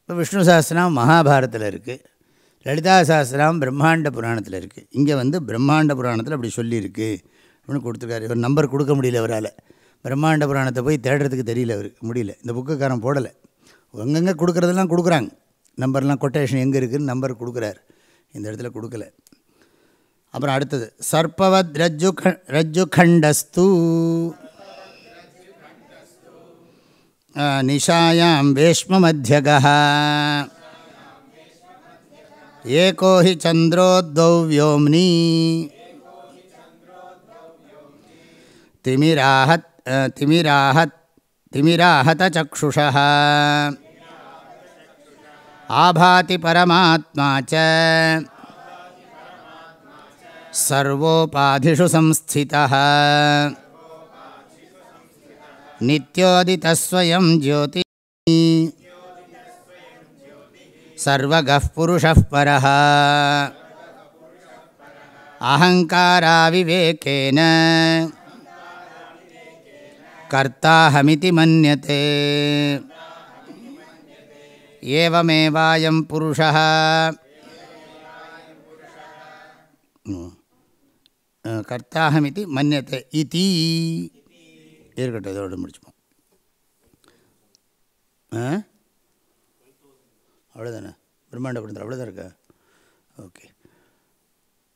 இப்போ விஷ்ணு சாஸ்திரம் மகாபாரத்தில் இருக்குது லலிதா சாஸ்திரம் பிரம்மாண்ட புராணத்தில் இருக்குது இங்கே வந்து பிரம்மாண்ட புராணத்தில் அப்படி சொல்லியிருக்கு. அப்படின்னு கொடுத்துருக்காரு. இவர் நம்பர் கொடுக்க முடியல அவரால். பிரம்மாண்ட புராணத்தை போய் தேடுறதுக்கு தெரியல அவருக்கு முடியல. இந்த புக்குக்காரன் போடலை. எங்கெங்கே கொடுக்குறதெல்லாம் கொடுக்குறாங்க. நம்பர்லாம் கொட்டேஷன் எங்கே இருக்குதுன்னு நம்பர் கொடுக்குறாரு. இந்த இடத்துல கொடுக்கல. அப்புறம் அடுத்தது. சர்பவத் ரஜ்ஜு ரஜ்ஜு கண்டஸ்தூ निशायां वेश्ममध्यगः। एको हि चन्द्रोद्वौ व्योम्नि तिमिराहत् तिमिराहत् तिमिराहतचक्षुषः। आभाति परमात्मा च। सर्वोपाधिषु संस्थितः। नित्योदितः स्वयं ज्योति। सर्वगः पुरुषः परः। अहङ्काराविवेकेन कर्ताहमिति मन्यते। एवमेवायं पुरुषः। कर्ताहमिति मन्यते इति। இருக்கட்டும் இதோடு முடிச்சுப்போம். அவ்வளோதானே பிரம்மாண்ட படத்தில் அவ்வளோதான் இருக்கா? ஓகே.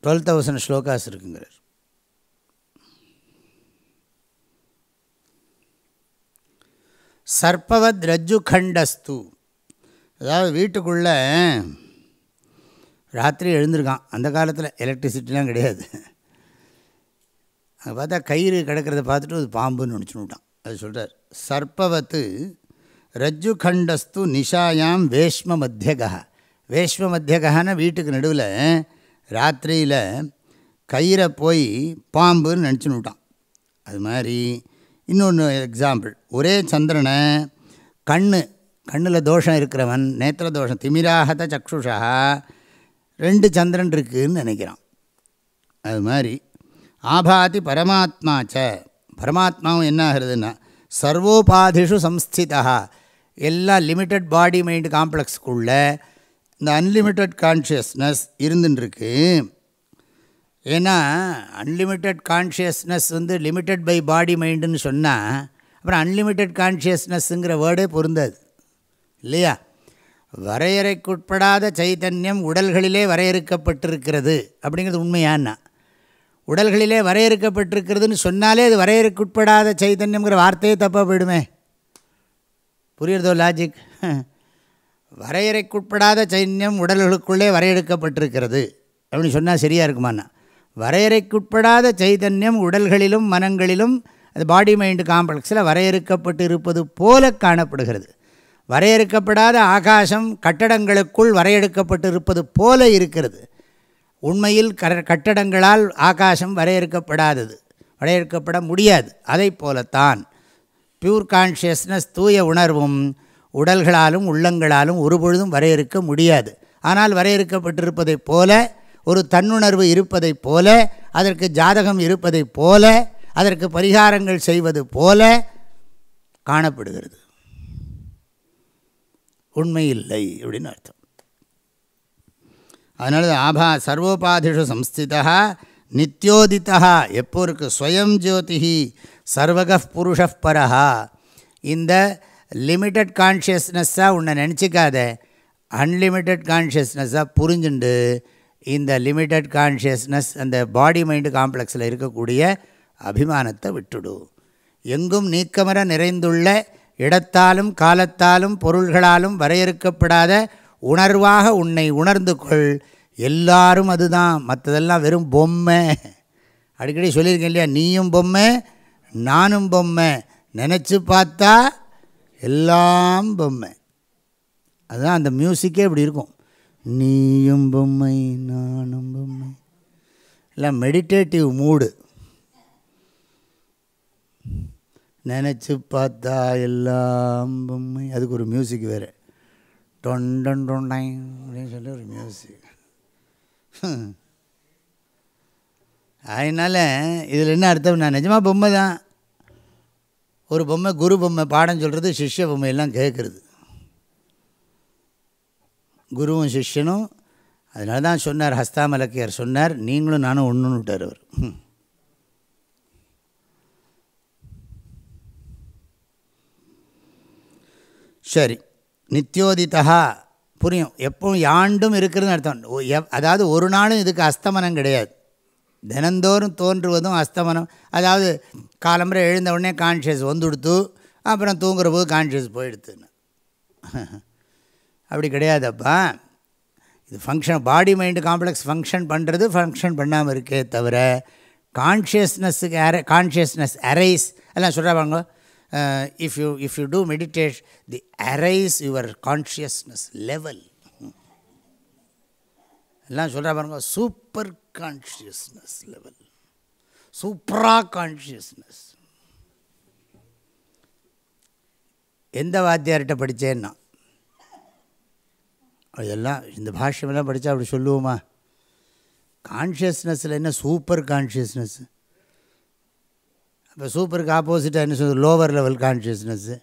டுவெல் தௌசண்ட் ஸ்லோகாஸ் இருக்குங்கிறார். சர்ப்பவத் ரஜ்ஜு கண்டஸ்து. அதாவது வீட்டுக்குள்ளே ராத்திரி எழுந்திருக்கான். அந்த காலத்தில் எலக்ட்ரிசிட்டிலாம் கிடையாது. அங்கே பார்த்தா கயிறு கிடக்கிறத பார்த்துட்டு அது பாம்புன்னு நினச்சுன்னு விட்டான் அது சொல்கிறார் சர்ப்பவத்து ரஜ்ஜு கண்டஸ்து நிஷாயாம் வேஷ்ம மத்தியகா வேஷ்ம மத்தியகான வீட்டுக்கு நடுவில் ராத்திரியில் கயிறை போய் பாம்புன்னு நினச்சுன்னுட்டான். அது மாதிரி இன்னொன்று எக்ஸாம்பிள் ஒரே சந்திரனை கண்ணு கண்ணில் தோஷம் இருக்கிறவன் நேத்திர தோஷம் திமிராகத சக்ஷுஷா ரெண்டு சந்திரன் இருக்குதுன்னு நினைக்கிறான். அது மாதிரி ஆபாதி பரமாத்மாச்ச பரமாத்மாவும் என்ன ஆகுறதுன்னா சர்வோபாதிஷு சம்ஸ்திதா எல்லா லிமிட்டட் பாடி மைண்டு காம்ப்ளெக்ஸ்க்குள்ளே இந்த அன்லிமிட்டட் கான்ஷியஸ்னஸ் இருந்துட்டுருக்கு ஏன்னா அன்லிமிட்டட் கான்ஷியஸ்னஸ் வந்து லிமிட்டட் பை பாடி மைண்டுன்னு சொன்னால் அப்புறம் அன்லிமிட்டட் கான்ஷியஸ்னஸ்ஸுங்கிற வேர்டே பொருந்தாது. இல்லையா? வரையறைக்குட்படாத சைத்தன்யம் உடல்களிலே வரையறுக்கப்பட்டிருக்கிறது அப்படிங்கிறது உண்மையான்னா உடல்களிலே வரையறுக்கப்பட்டிருக்கிறதுன்னு சொன்னாலே அது வரையறுக்குட்படாத சைத்தன்யங்கிற வார்த்தையே தப்பாக போயிடுமே. புரியுறதோ லாஜிக் வரையறைக்குட்படாத சைன்யம் உடல்களுக்குள்ளே வரையறுக்கப்பட்டிருக்கிறது. அப்படின்னு சொன்னால் சரியாக இருக்குமாண்ணா வரையறைக்குட்படாத சைதன்யம் உடல்களிலும் மனங்களிலும் அது பாடி மைண்டு காம்ப்ளெக்ஸில் வரையறுக்கப்பட்டு இருப்பது போல காணப்படுகிறது. வரையறுக்கப்படாத ஆகாசம் கட்டடங்களுக்குள் வரையறுக்கப்பட்டு இருப்பது போல இருக்கிறது. உண்மையில் கட்டடங்களால் ஆகாசம் வரையறுக்கப்படாதது. வரையறுக்கப்பட முடியாது. அதை போலத்தான் பியூர் கான்ஷியஸ்னஸ் தூய உணர்வும் உடல்களாலும் உள்ளங்களாலும் ஒருபொழுதும் வரையறுக்க முடியாது. ஆனால் வரையறுக்கப்பட்டிருப்பதைப் போல ஒரு தன்னுணர்வு இருப்பதைப் போல அதற்கு ஜாதகம் இருப்பதைப் போல அதற்கு பரிகாரங்கள் செய்வது போல காணப்படுகிறது. உண்மை இல்லை அப்படின்னு அர்த்தம். அதனால ஆபா சர்வோபாதிஷு சம்ஸ்திதா நித்தியோதிதா எப்போ இருக்கு ஸ்வயம் ஜோதிஹி சர்வக புருஷ பரஹா. இந்த லிமிட்டட் கான்ஷியஸ்னஸ்ஸாக உன்னை நினச்சிக்காத. அன்லிமிட்டெட் கான்ஷியஸ்னஸ்ஸாக புரிஞ்சுண்டு இந்த லிமிட்டட் கான்ஷியஸ்னஸ் அந்த பாடி மைண்டு காம்ப்ளெக்ஸில் இருக்கக்கூடிய அபிமானத்தை விட்டுடு. எங்கும் நீக்கமர நிறைந்துள்ள இடத்தாலும் காலத்தாலும் பொருள்களாலும் வரையறுக்கப்படாத உணர்வாக உன்னை உணர்ந்து கொள். எல்லாரும் அதுதான். மற்றதெல்லாம் வெறும் பொம்மை. அடிக்கடி சொல்லியிருக்கேன் இல்லையா? நீயும் பொம்மை நானும் பொம்மை. நினச்சி பார்த்தா எல்லாம் பொம்மை. அதுதான் அந்த மியூசிக்கே இப்படி இருக்கும். நீயும் பொம்மை நானும் பொம்மை. எல்லாம் மெடிடேட்டிவ் மூடு. நினச்சி பார்த்தா எல்லாம் பொம்மை. அதுக்கு ஒரு மியூசிக் வேறு. டொண்டன் டொண்டாய் அப்படின்னு சொல்லி ஒரு மியூசிக் அதனால் இதில் என்ன அர்த்தம் நான் நிஜமாக பொம்மை தான். ஒரு பொம்மை குரு பொம்மை பாடம் சொல்கிறது சிஷ்ய பொம்மை எல்லாம் கேட்குறது குருவும் சிஷ்யனும் அதனால தான் சொன்னார் ஹஸ்தாமலக்கியார் சொன்னார் நீங்களும் நானும் ஒன்றுன்னு விட்டார் அவர். சரி. நித்யோதிதா புரியும். எப்பவும் யாண்டும் இருக்கிறதுன்னு அர்த்தம். அதாவது ஒரு நாளும் இதுக்கு அஸ்தமனம் கிடையாது. தினந்தோறும் தோன்றுவதும் அஸ்தமனம். அதாவது காலம்புரை எழுந்த உடனே கான்ஷியஸ் வந்துடுத்து அப்புறம் தூங்குற போது கான்ஷியஸ் போயிடுத்துன்னு. அப்படி கிடையாதப்பா. இது function body mind complex function பண்ணுறது ஃபங்க்ஷன் பண்ணாமல் இருக்கே தவிர கான்ஷியஸ்னஸுக்கு அரை கான்ஷியஸ்னஸ் அரைஸ் எல்லாம் சொல்கிறாங்க if you if you do meditate the arise your consciousness level எல்லாம் சொல்கிற பாருங்க சூப்பர் கான்ஷியஸ்னஸ் லெவல் சூப்பரா கான்ஷியஸ்னஸ் எந்த வாத்தியார்கிட்ட படித்தேன்னா அதெல்லாம் இந்த பாஷ்யமெல்லாம் படித்தா அப்படி சொல்லுவோமா? கான்ஷியஸ்னஸில் என்ன சூப்பர் கான்ஷியஸ்னஸ் இப்போ சூப்பருக்கு ஆப்போசிட்டாக என்ன சொல்லுது லோவர் லெவல் கான்ஷியஸ்னஸ்ஸு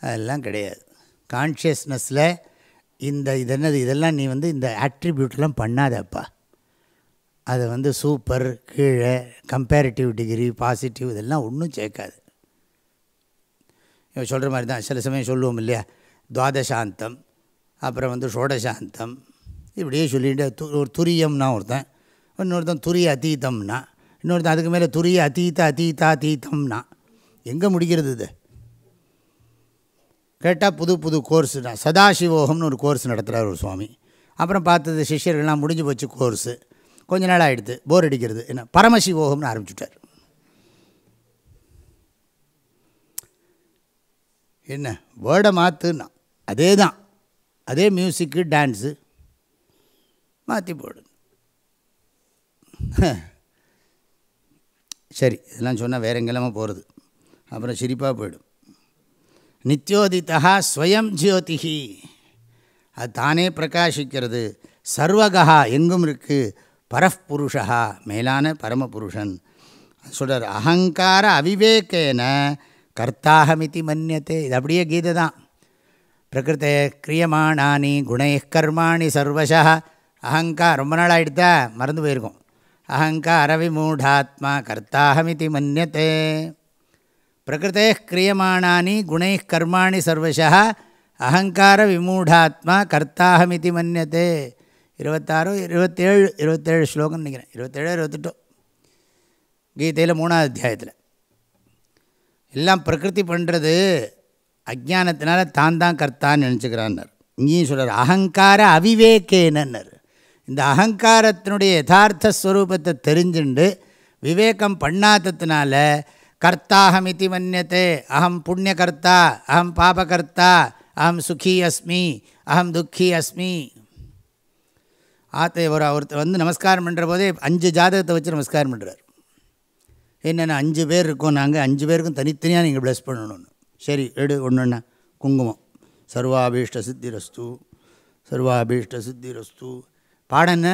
அதெல்லாம் கிடையாது. கான்ஷியஸ்னஸில் இந்த இது என்னது? இதெல்லாம் நீ வந்து இந்த ஆட்ரிபியூட்லாம் பண்ணாதப்பா. அதை வந்து சூப்பர் கீழே கம்பேரிட்டிவ் டிகிரி பாசிட்டிவ் இதெல்லாம் ஒன்றும் சேர்க்காது. இவன் சொல்கிற மாதிரி தான். சில சமயம் சொல்லுவோம் இல்லையா? துவாதசாந்தம் அப்புறம் வந்து ஷோடசாந்தம். இப்படியே சொல்லிட்டு து ஒரு துரியம்னா ஒருத்தன் இன்னொருத்தன் துரிய அத்தீதம்னா இன்னொருத்தன் அதுக்கு மேலே துரிய அதீத அதீதா தீத்தம்னா. எங்கே முடிக்கிறது இது? கேட்டால் புது புது கோர்ஸு தான். சதாசிவோகம்னு ஒரு கோர்ஸ் நடத்துகிறார் ஒரு சுவாமி. அப்புறம் பார்த்தது சிஷ்யர்கள்லாம் முடிஞ்சு போச்சு கோர்ஸு கொஞ்ச நாள் ஆகிடுது போர் அடிக்கிறது. என்ன? பரமசிவோகம்னு ஆரம்பிச்சுட்டார். என்ன? வேர்டை மாற்றுன்னா அதே தான். அதே மியூசிக்கு டான்ஸு மாற்றி போடு. சரி இதெல்லாம் சொன்னால் வேற எங்கெல்லாமோ போகிறது அப்புறம் சிரிப்பாக போயிடும். நித்யோதிதா ஸ்வயம் ஜோதிஹி அது தானே பிரகாசிக்கிறது. சர்வகா எங்கும் இருக்குது பரப்புருஷா மேலான பரமபுருஷன். சொல்கிறார் அகங்கார அவிவேகேன கர்த்தாகமிதி மன்னியத்தே இது அப்படியே கீதை தான். பிரகிருத்த கிரியமானானி குணை கர்மாணி சர்வசா அகங்கா ரொம்ப நாள் ஆகிடுதா மறந்து போயிருக்கோம். அகங்காரவிமூடாத்மா கர்த்தாஹமிதி கர்த்தாகமிதி மன்னியத்தே பிரகிருத்தே கிரியமானானி குணை கர்மாணி சர்வசா அகங்கார விமூடாத்மா கர்த்தாஹமிதி மன்னியத்தே இருபத்தாறு இருபத்தேழு இருபத்தேழு ஸ்லோகம் நினைக்கிறேன். இருபத்தேழு இருபத்தெட்டோ. கீதையில் மூணாவது அத்தியாயத்தில். எல்லாம் பிரகிருதி பண்ணுறது அஜானத்தினால தான் தான் கர்த்தான்னு நினச்சிக்கிறான்னர். இங்கேயும் சொல்கிறார் அகங்கார அவிவேகேனர் இந்த அகங்காரத்தினுடைய யதார்த்த ஸ்வரூபத்தை தெரிஞ்சுண்டு விவேகம் பண்ணாததுனால கர்த்தாகமிதி மன்னியத்தே அகம் புண்ணியகர்த்தா அகம் பாபகர்த்தா அகம் சுகி அஸ்மி அகம் துக்கி அஸ்மி ஆத்த ஒரு ஒருத்தர் வந்து நமஸ்காரம் பண்ணுற போதே அஞ்சு ஜாதகத்தை வச்சு நமஸ்காரம் பண்ணுறார் என்னென்ன அஞ்சு பேர் இருக்கோம் நாங்கள் அஞ்சு பேருக்கும் தனித்தனியாக நீங்கள் ப்ளஸ் பண்ணணும்னு. சரி எடு ஒன்று குங்குமம். சர்வாபீஷ்ட சித்திரஸ்து சர்வாபீஷ்ட சித்திரஸ்து பாடம் என்ன?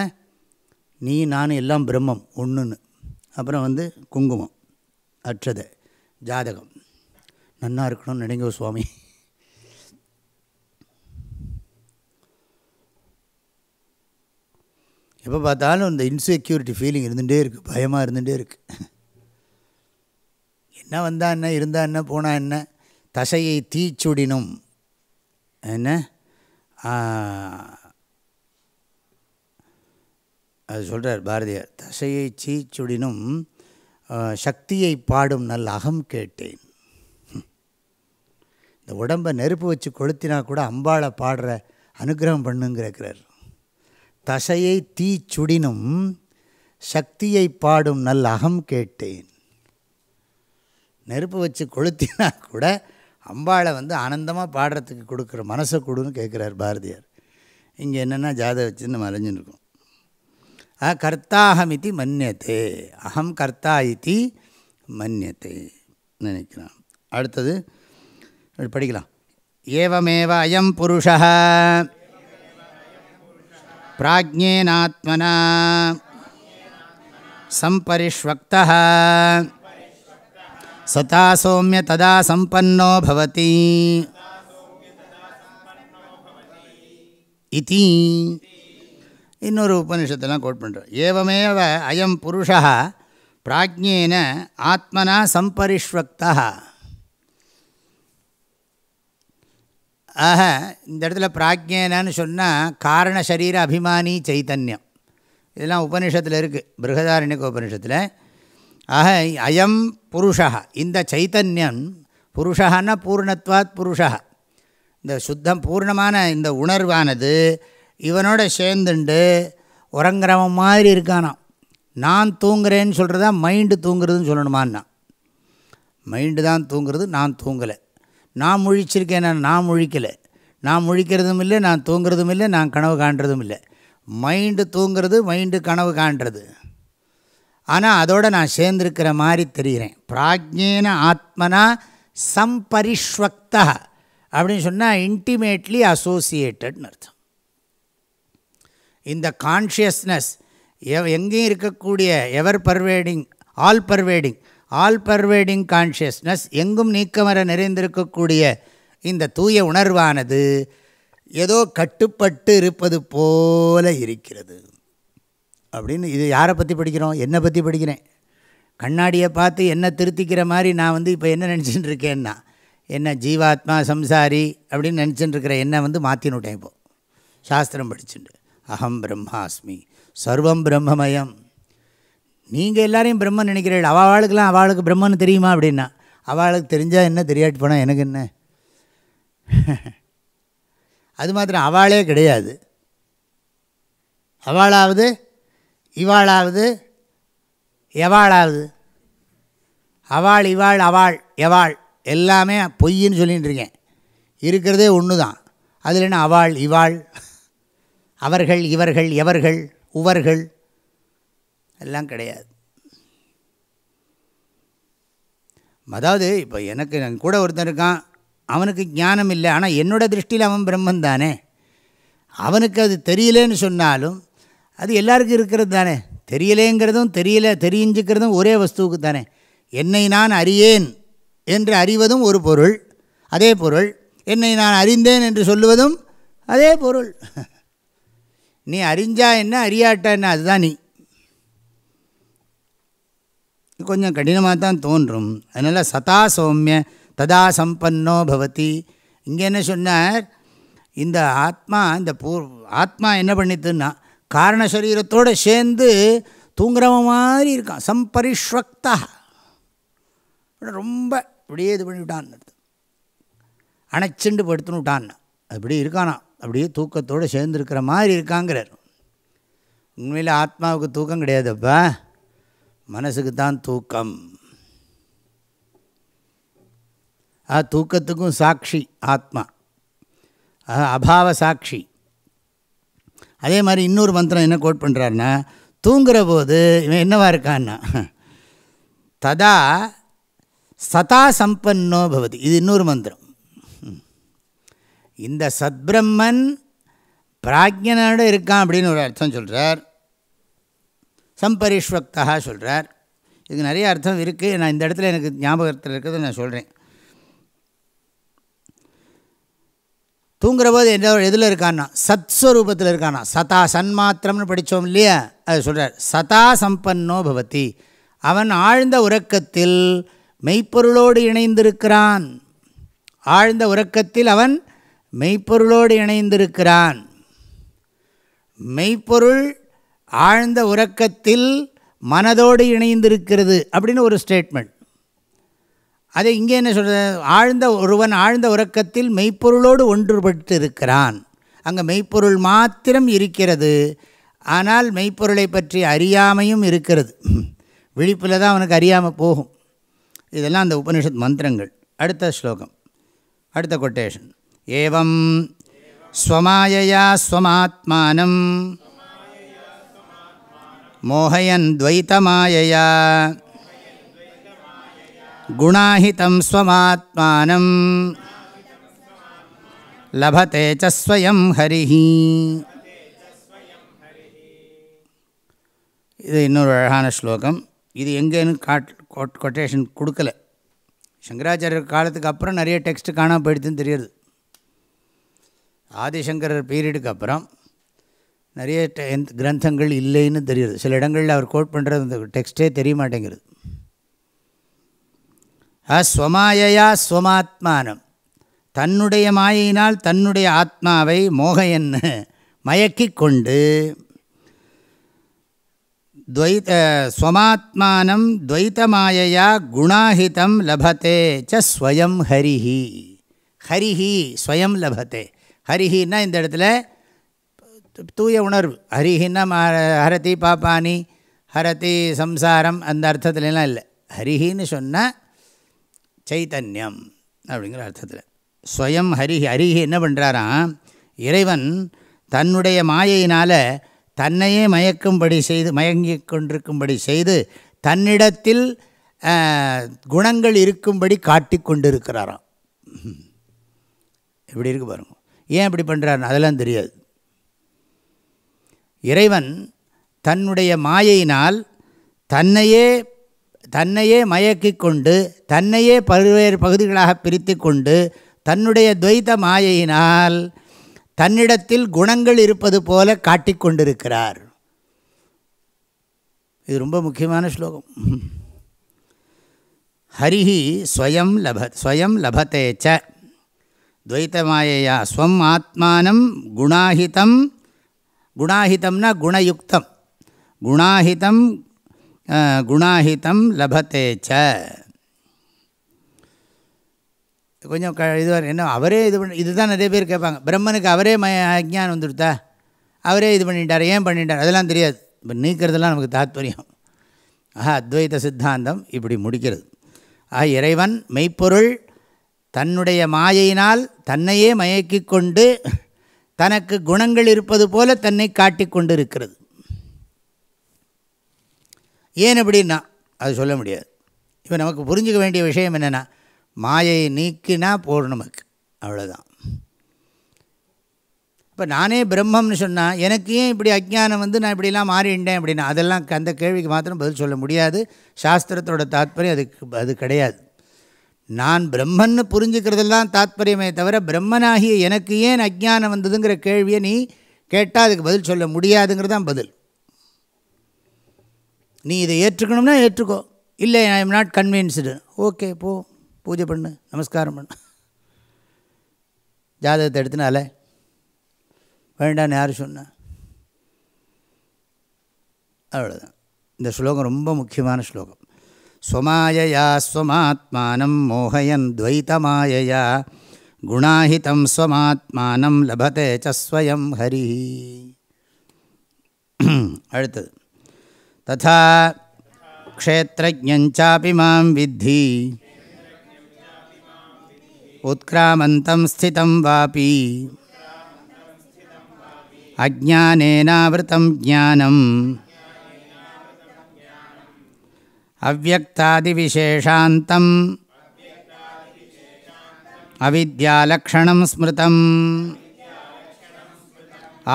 நீ நான் எல்லாம் பிரம்மம் ஒன்றுன்னு அப்புறம் வந்து குங்குமம் அற்றது ஜாதகம். நன்னா இருக்கணும்னு நினைங்க சுவாமி. எப்போ பார்த்தாலும் இந்த இன்செக்யூரிட்டி ஃபீலிங் இருந்துகிட்டே இருக்குது பயமாக இருந்துகிட்டே இருக்குது என்ன வந்தால் என்ன இருந்தால் என்ன போனால் என்ன தசையை தீச்சுடினும். என்ன? அது சொல்கிறார் பாரதியார் தசையை சீச்சுடினும் சக்தியை பாடும் நல்ல அகம் கேட்டேன். இந்த உடம்பை நெருப்பு வச்சு கொளுத்தினா கூட அம்பாளை பாடுற அனுகிரகம் பண்ணுங்கிறார் தசையை தீச்சுடினும் சக்தியை பாடும் நல்ல அகம் கேட்டேன். நெருப்பு வச்சு கொளுத்தினா கூட அம்பாளை வந்து ஆனந்தமாக பாடுறதுக்கு கொடுக்குற மனசை கொடுன்னு கேட்குறார் பாரதியார். இங்கே என்னென்னா ஜாதை வச்சு நம்ம அலைஞ்சுன்னு இருக்கோம். கர்த்தாஹமிதி மன்னியத்தே அகம் கர்த்தா இது மன்னியத்தே நினைக்கிறான். அடுத்தது படிக்கலாம். ஏவமேவ அயம் புருஷா பிராஜ்யேனாத்மனா சம்பரிஷ்வக்தா சதா சௌமிய ததா சம்பன்னோ பவதி. இதி. இன்னொரு உபனிஷத்தெல்லாம் கோட் பண்ணுறோம் ஏவமேவ அயம் புருஷா பிராஜ்யேன ஆத்மனா சம்பரிஷ்வக்தா ஆக இந்த இடத்துல பிராஜ்யேனன்னு சொன்னால் காரண சரீர அபிமானி சைத்தன்யம் இதெல்லாம் உபனிஷத்தில் இருக்குது பிருகதாரண்யக உபனிஷத்தில் ஆக அயம் புருஷா இந்த சைத்தன்யம் புருஷான்னா பூர்ணத்வாத் புருஷா இந்த சுத்தம் பூர்ணமான இந்த உணர்வானது இவனோட சேர்ந்துண்டு உறங்குறவன் மாதிரி இருக்கானாம். நான் தூங்குறேன்னு சொல்கிறதா மைண்டு தூங்குறதுன்னு சொல்லணுமான்னா மைண்டு தான் தூங்குறது நான் தூங்கலை. நான் முழிச்சிருக்கேன் நான் முழிக்கலை. நான் முழிக்கிறதும் இல்லை நான் தூங்குறதும் இல்லை நான் கனவு காண்றதும் இல்லை. மைண்டு தூங்குறது மைண்டு கனவு காண்றது. ஆனால் அதோடு நான் சேர்ந்துருக்கிற மாதிரி தெரிகிறேன். பிராஜ்யேன ஆத்மனா சம்பரிஷ்வக்தா அப்படின்னு சொன்னால் இன்டிமேட்லி அசோசியேட்டட்னு அர்த்தம். இந்த கான்ஷியஸ்னஸ் எவ் எங்கேயும் இருக்கக்கூடிய ever pervading all pervading all pervading consciousness எங்கும் நீக்கமர நிறைந்திருக்கக்கூடிய இந்த தூய உணர்வானது ஏதோ கட்டுப்பட்டு இருப்பது போல இருக்கிறது. அப்படின்னு இது யாரை பற்றி படிக்கிறோம்? என்னை பற்றி படிக்கிறேன். கண்ணாடியை பார்த்து என்ன திருத்திக்கிற மாதிரி நான் வந்து இப்போ என்ன நினச்சிட்டு இருக்கேன்னா என்ன ஜீவாத்மா சம்சாரி அப்படின்னு நினச்சிட்டு இருக்கிற என்னை வந்து மாற்றினுட்டேன் இப்போது சாஸ்திரம் படிச்சுட்டு. அகம் பிரம்மாஸ்மி. சர்வம் பிரம்மமயம். நீங்கள் எல்லாரையும் பிரம்மன் நினைக்கிறீர்கள். அவளுக்கெல்லாம் அவளுக்கு பிரம்மன்னு தெரியுமா அப்படின்னா? அவளுக்கு தெரிஞ்சால் என்ன? தெரியாட்டு போனால் எனக்கு என்ன? அது மாத்திரம் அவளே கிடையாது. அவளாவது இவாளாவது எவாளாவது? அவாள் இவாள் அவாள் எவாள்? எல்லாமே பொய்ன்னு சொல்லிகிட்டு இருக்கேன். இருக்கிறதே ஒன்று தான் அதில் என்ன? அவாள் இவாள்? அவர்கள் இவர்கள் எவர்கள் உவர்கள் எல்லாம் கிடையாது. அதாவது இப்போ எனக்கு என் கூட ஒருத்தன் இருக்கான் அவனுக்கு ஞானம் இல்லை ஆனால் என்னோட திருஷ்டியில் அவன் பிரம்மன் தானே. அவனுக்கு அது தெரியலேன்னு சொன்னாலும் அது எல்லாருக்கும் இருக்கிறது தானே. தெரியலேங்கிறதும் தெரியல தெரிஞ்சுக்கிறதும் ஒரே வஸ்துவுக்கு தானே. என்னை நான் அறியேன் என்று அறிவதும் ஒரு பொருள் அதே பொருள். என்னை நான் அறிந்தேன் என்று சொல்லுவதும் அதே பொருள். நீ அறிஞ்சா என்ன அறியாட்டா என்ன அதுதான் நீ. கொஞ்சம் கடினமாக தான் தோன்றும். அதனால் சதா சௌமிய ததா சம்பன்னோ பவதி. இங்கே என்ன சொன்னார்? இந்த ஆத்மா இந்த பூ ஆத்மா என்ன பண்ணித்துன்னா காரண சரீரத்தோடு சேர்ந்து தூங்குறவன் மாதிரி இருக்கான். சம்பரிஷ்வக்தா. ரொம்ப இப்படியே இது பண்ணிவிட்டான் அணைச்சுண்டு படுத்துன்னு விட்டான் அப்படி இருக்கானா அப்படியே தூக்கத்தோடு சேர்ந்துருக்கிற மாதிரி இருக்காங்கிறார். உண்மையில் ஆத்மாவுக்கு தூக்கம் கிடையாதுப்பா. மனசுக்கு தான் தூக்கம். ஆ தூக்கத்துக்கும் சாட்சி ஆத்மா. அபாவ சாட்சி. அதே மாதிரி இன்னொரு மந்திரம் என்ன கோட் பண்ணுறாருன்னா தூங்குற போது இவன் என்னவா இருக்கான்னா ததா சதா சம்பன்னோ பவதி. இது இன்னொரு மந்திரம். இந்த சத்பிரம்மன் பிராஜ்யனோடு இருக்கான் அப்படின்னு ஒரு அர்த்தம் சொல்கிறார் சம்பரிஷ்வக்தா சொல்கிறார் இதுக்கு நிறைய அர்த்தம் இருக்குது நான் இந்த இடத்துல எனக்கு ஞாபகத்தில் இருக்கிறத நான் சொல்கிறேன் தூங்குற போது எந்த எதில் இருக்கான்னா சத்ஸ்வரூபத்தில் இருக்கானா சதா சன்மாத்திரம்னு படித்தோம் இல்லையா? அது சொல்கிறார் சதா சம்பன்னோ பவதி. அவன் ஆழ்ந்த உறக்கத்தில் மெய்ப்பொருளோடு இணைந்திருக்கிறான். ஆழ்ந்த உறக்கத்தில் அவன் மெய்ப்பொருளோடு இணைந்திருக்கிறான். மெய்ப்பொருள் ஆழ்ந்த உறக்கத்தில் மனதோடு இணைந்திருக்கிறது அப்படின்னு ஒரு ஸ்டேட்மெண்ட். அதை இங்கே என்ன சொல்கிறது ஆழ்ந்த ஒருவன் ஆழ்ந்த உறக்கத்தில் மெய்ப்பொருளோடு ஒன்றுபட்டு இருக்கிறான் அங்கே மெய்ப்பொருள் மாத்திரம் இருக்கிறது ஆனால் மெய்ப்பொருளை பற்றி அறியாமையும் இருக்கிறது. விழிப்பில் தான் அவனுக்கு அறியாமல் போகும். இதெல்லாம் அந்த உபனிஷத் மந்திரங்கள். அடுத்த ஸ்லோகம். அடுத்த கொட்டேஷன் ஏவம் ஸ்வமாயயா ஸ்வமாத்மானம் மோகயன் துவைத்தமாயயா குணாஹிதம் ஸ்வமாத்மானம் லபத்தே च स्वयं ஹரிஹி இது இன்னொரு அழகான ஸ்லோகம் இது எங்கேன்னு காட் கொட்டேஷன் கொடுக்கல சங்கராச்சாரியர் காலத்துக்கு அப்புறம் நிறைய டெக்ஸ்ட்டு காணாமல் போயிடுதுன்னு தெரியுது ஆதிசங்கரர் பீரியடுக்கு அப்புறம் நிறைய கிரந்தங்கள் இல்லைன்னு தெரியுது. சில இடங்களில் அவர் கோட் பண்ணுறது அந்த டெக்ஸ்டே தெரிய மாட்டேங்கிறது ஸ்வமாயையா ஸ்வமாத்மானம். தன்னுடைய மாயினால் தன்னுடைய ஆத்மாவை மோகையன்னு மயக்கி கொண்டு துவைத ஸ்வமாத்மானம் துவைத்தமாயையா குணாஹிதம் லபத்தே ச ஸ்வயம் ஹரிஹி. ஹரிஹி ஸ்வயம் லபத்தே. ஹரிஹின்னா இந்த இடத்துல தூய உணர்வு. ஹரிஹின்னா ஹரதி பாப்பானி ஹரதி சம்சாரம் அந்த அர்த்தத்துலலாம் இல்லை. ஹரிஹின்னு சொன்னால் சைத்தன்யம் அப்படிங்கிற அர்த்தத்தில். ஸ்வயம் ஹரிஹி ஹரிஹி என்ன பண்ணுறாராம் இறைவன் தன்னுடைய மாயையினால் தன்னையே மயக்கும்படி செய்து மயங்கி கொண்டிருக்கும்படி செய்து தன்னிடத்தில் குணங்கள் இருக்கும்படி காட்டி கொண்டிருக்கிறாராம். இப்படி இருக்கு பாருங்கள் ஏன் இப்படி பண்ணுறாரு அதெல்லாம் தெரியாது. இறைவன் தன்னுடைய மாயையினால் தன்னையே தன்னையே மயக்கி கொண்டு தன்னையே பல்வேறு பகுதிகளாக பிரித்து கொண்டு தன்னுடைய துவைத்த மாயையினால் தன்னிடத்தில் குணங்கள் இருப்பது போல காட்டிக்கொண்டிருக்கிறார். இது ரொம்ப முக்கியமான ஸ்லோகம். ஹரிஹி ஸ்வயம் லப ஸ்வயம் லபத்தேச்ச. ச துவைத்தமாயையா ஸ்வம் ஆத்மானம் குணாஹிதம் குணாஹிதம்னா குணயுக்தம் குணாஹிதம் குணாஹிதம் லபத்தே ச கொஞ்சம் க இதுவரை என்ன அவரே இது பண்ணி இதுதான் நிறைய பேர் கேட்பாங்க. பிரம்மனுக்கு அவரே மய அஜ்ஞானம் வந்துடுத்தா அவரே இது பண்ணிட்டார் ஏன் பண்ணிட்டார்? அதெல்லாம் தெரியாது. இப்போ நீக்கிறதுலாம் நமக்கு தாத்பரியம். ஆஹா அத்வைத சித்தாந்தம் இப்படி முடிக்கிறது. ஆக இறைவன் மெய்ப்பொருள் தன்னுடைய மாயையினால் தன்னையே மயக்கி கொண்டு தனக்கு குணங்கள் இருப்பது போல தன்னை காட்டிக்கொண்டு இருக்கிறது ஏன் அப்படின்னா அது சொல்ல முடியாது. இப்போ நமக்கு புரிஞ்சுக்க வேண்டிய விஷயம் என்னென்னா மாயை நீக்கினா போடும் நமக்கு. அவ்வளோதான் இப்போ நானே பிரம்மம்னு சொன்னால் எனக்கு ஏன் இப்படி அஜ்ஞானம் வந்து நான் இப்படிலாம் மாறிண்டேன் அப்படின்னா அதெல்லாம் அந்த கேள்விக்கு மாத்திரம் பதில் சொல்ல முடியாது. சாஸ்திரத்தோட தாத்பரியம் அதுக்கு அது கிடையாது. நான் பிரம்மன்னு புரிஞ்சுக்கிறதெல்லாம் தாத்பரியமே தவிர பிரம்மனாகிய எனக்கு ஏன் அஜ்ஞானம் வந்ததுங்கிற கேள்வியை நீ கேட்டால் அதுக்கு பதில் சொல்ல முடியாதுங்கிறது தான் பதில். நீ இதை ஏற்றுக்கணும்னா ஏற்றுக்கோ. இல்லை I am not convinced okay போ. பூஜை பண்ணு. நமஸ்காரம் பண்ணு. ஜாதகத்தை எடுத்துனால. வேண்டான்னு யார் சொன்ன? அவ்வளோதான் இந்த ஸ்லோகம் ரொம்ப முக்கியமான ஸ்லோகம். स्वमायया स्वमात्मानं मोहयन्द्वैतमायया गुणाहितं स्वमात्मानं लभते च स्वयं हरिः। अर्त तथा क्षेत्रज्ञञ्चापि मां विद्धि उत्क्रामन्तं स्थितं वापि अज्ञानेनावृतं ज्ञानम् அவ்வக்தாதிவிசேஷாந்தம் அவித்யாலக்ஷணம் ஸ்மிருதம்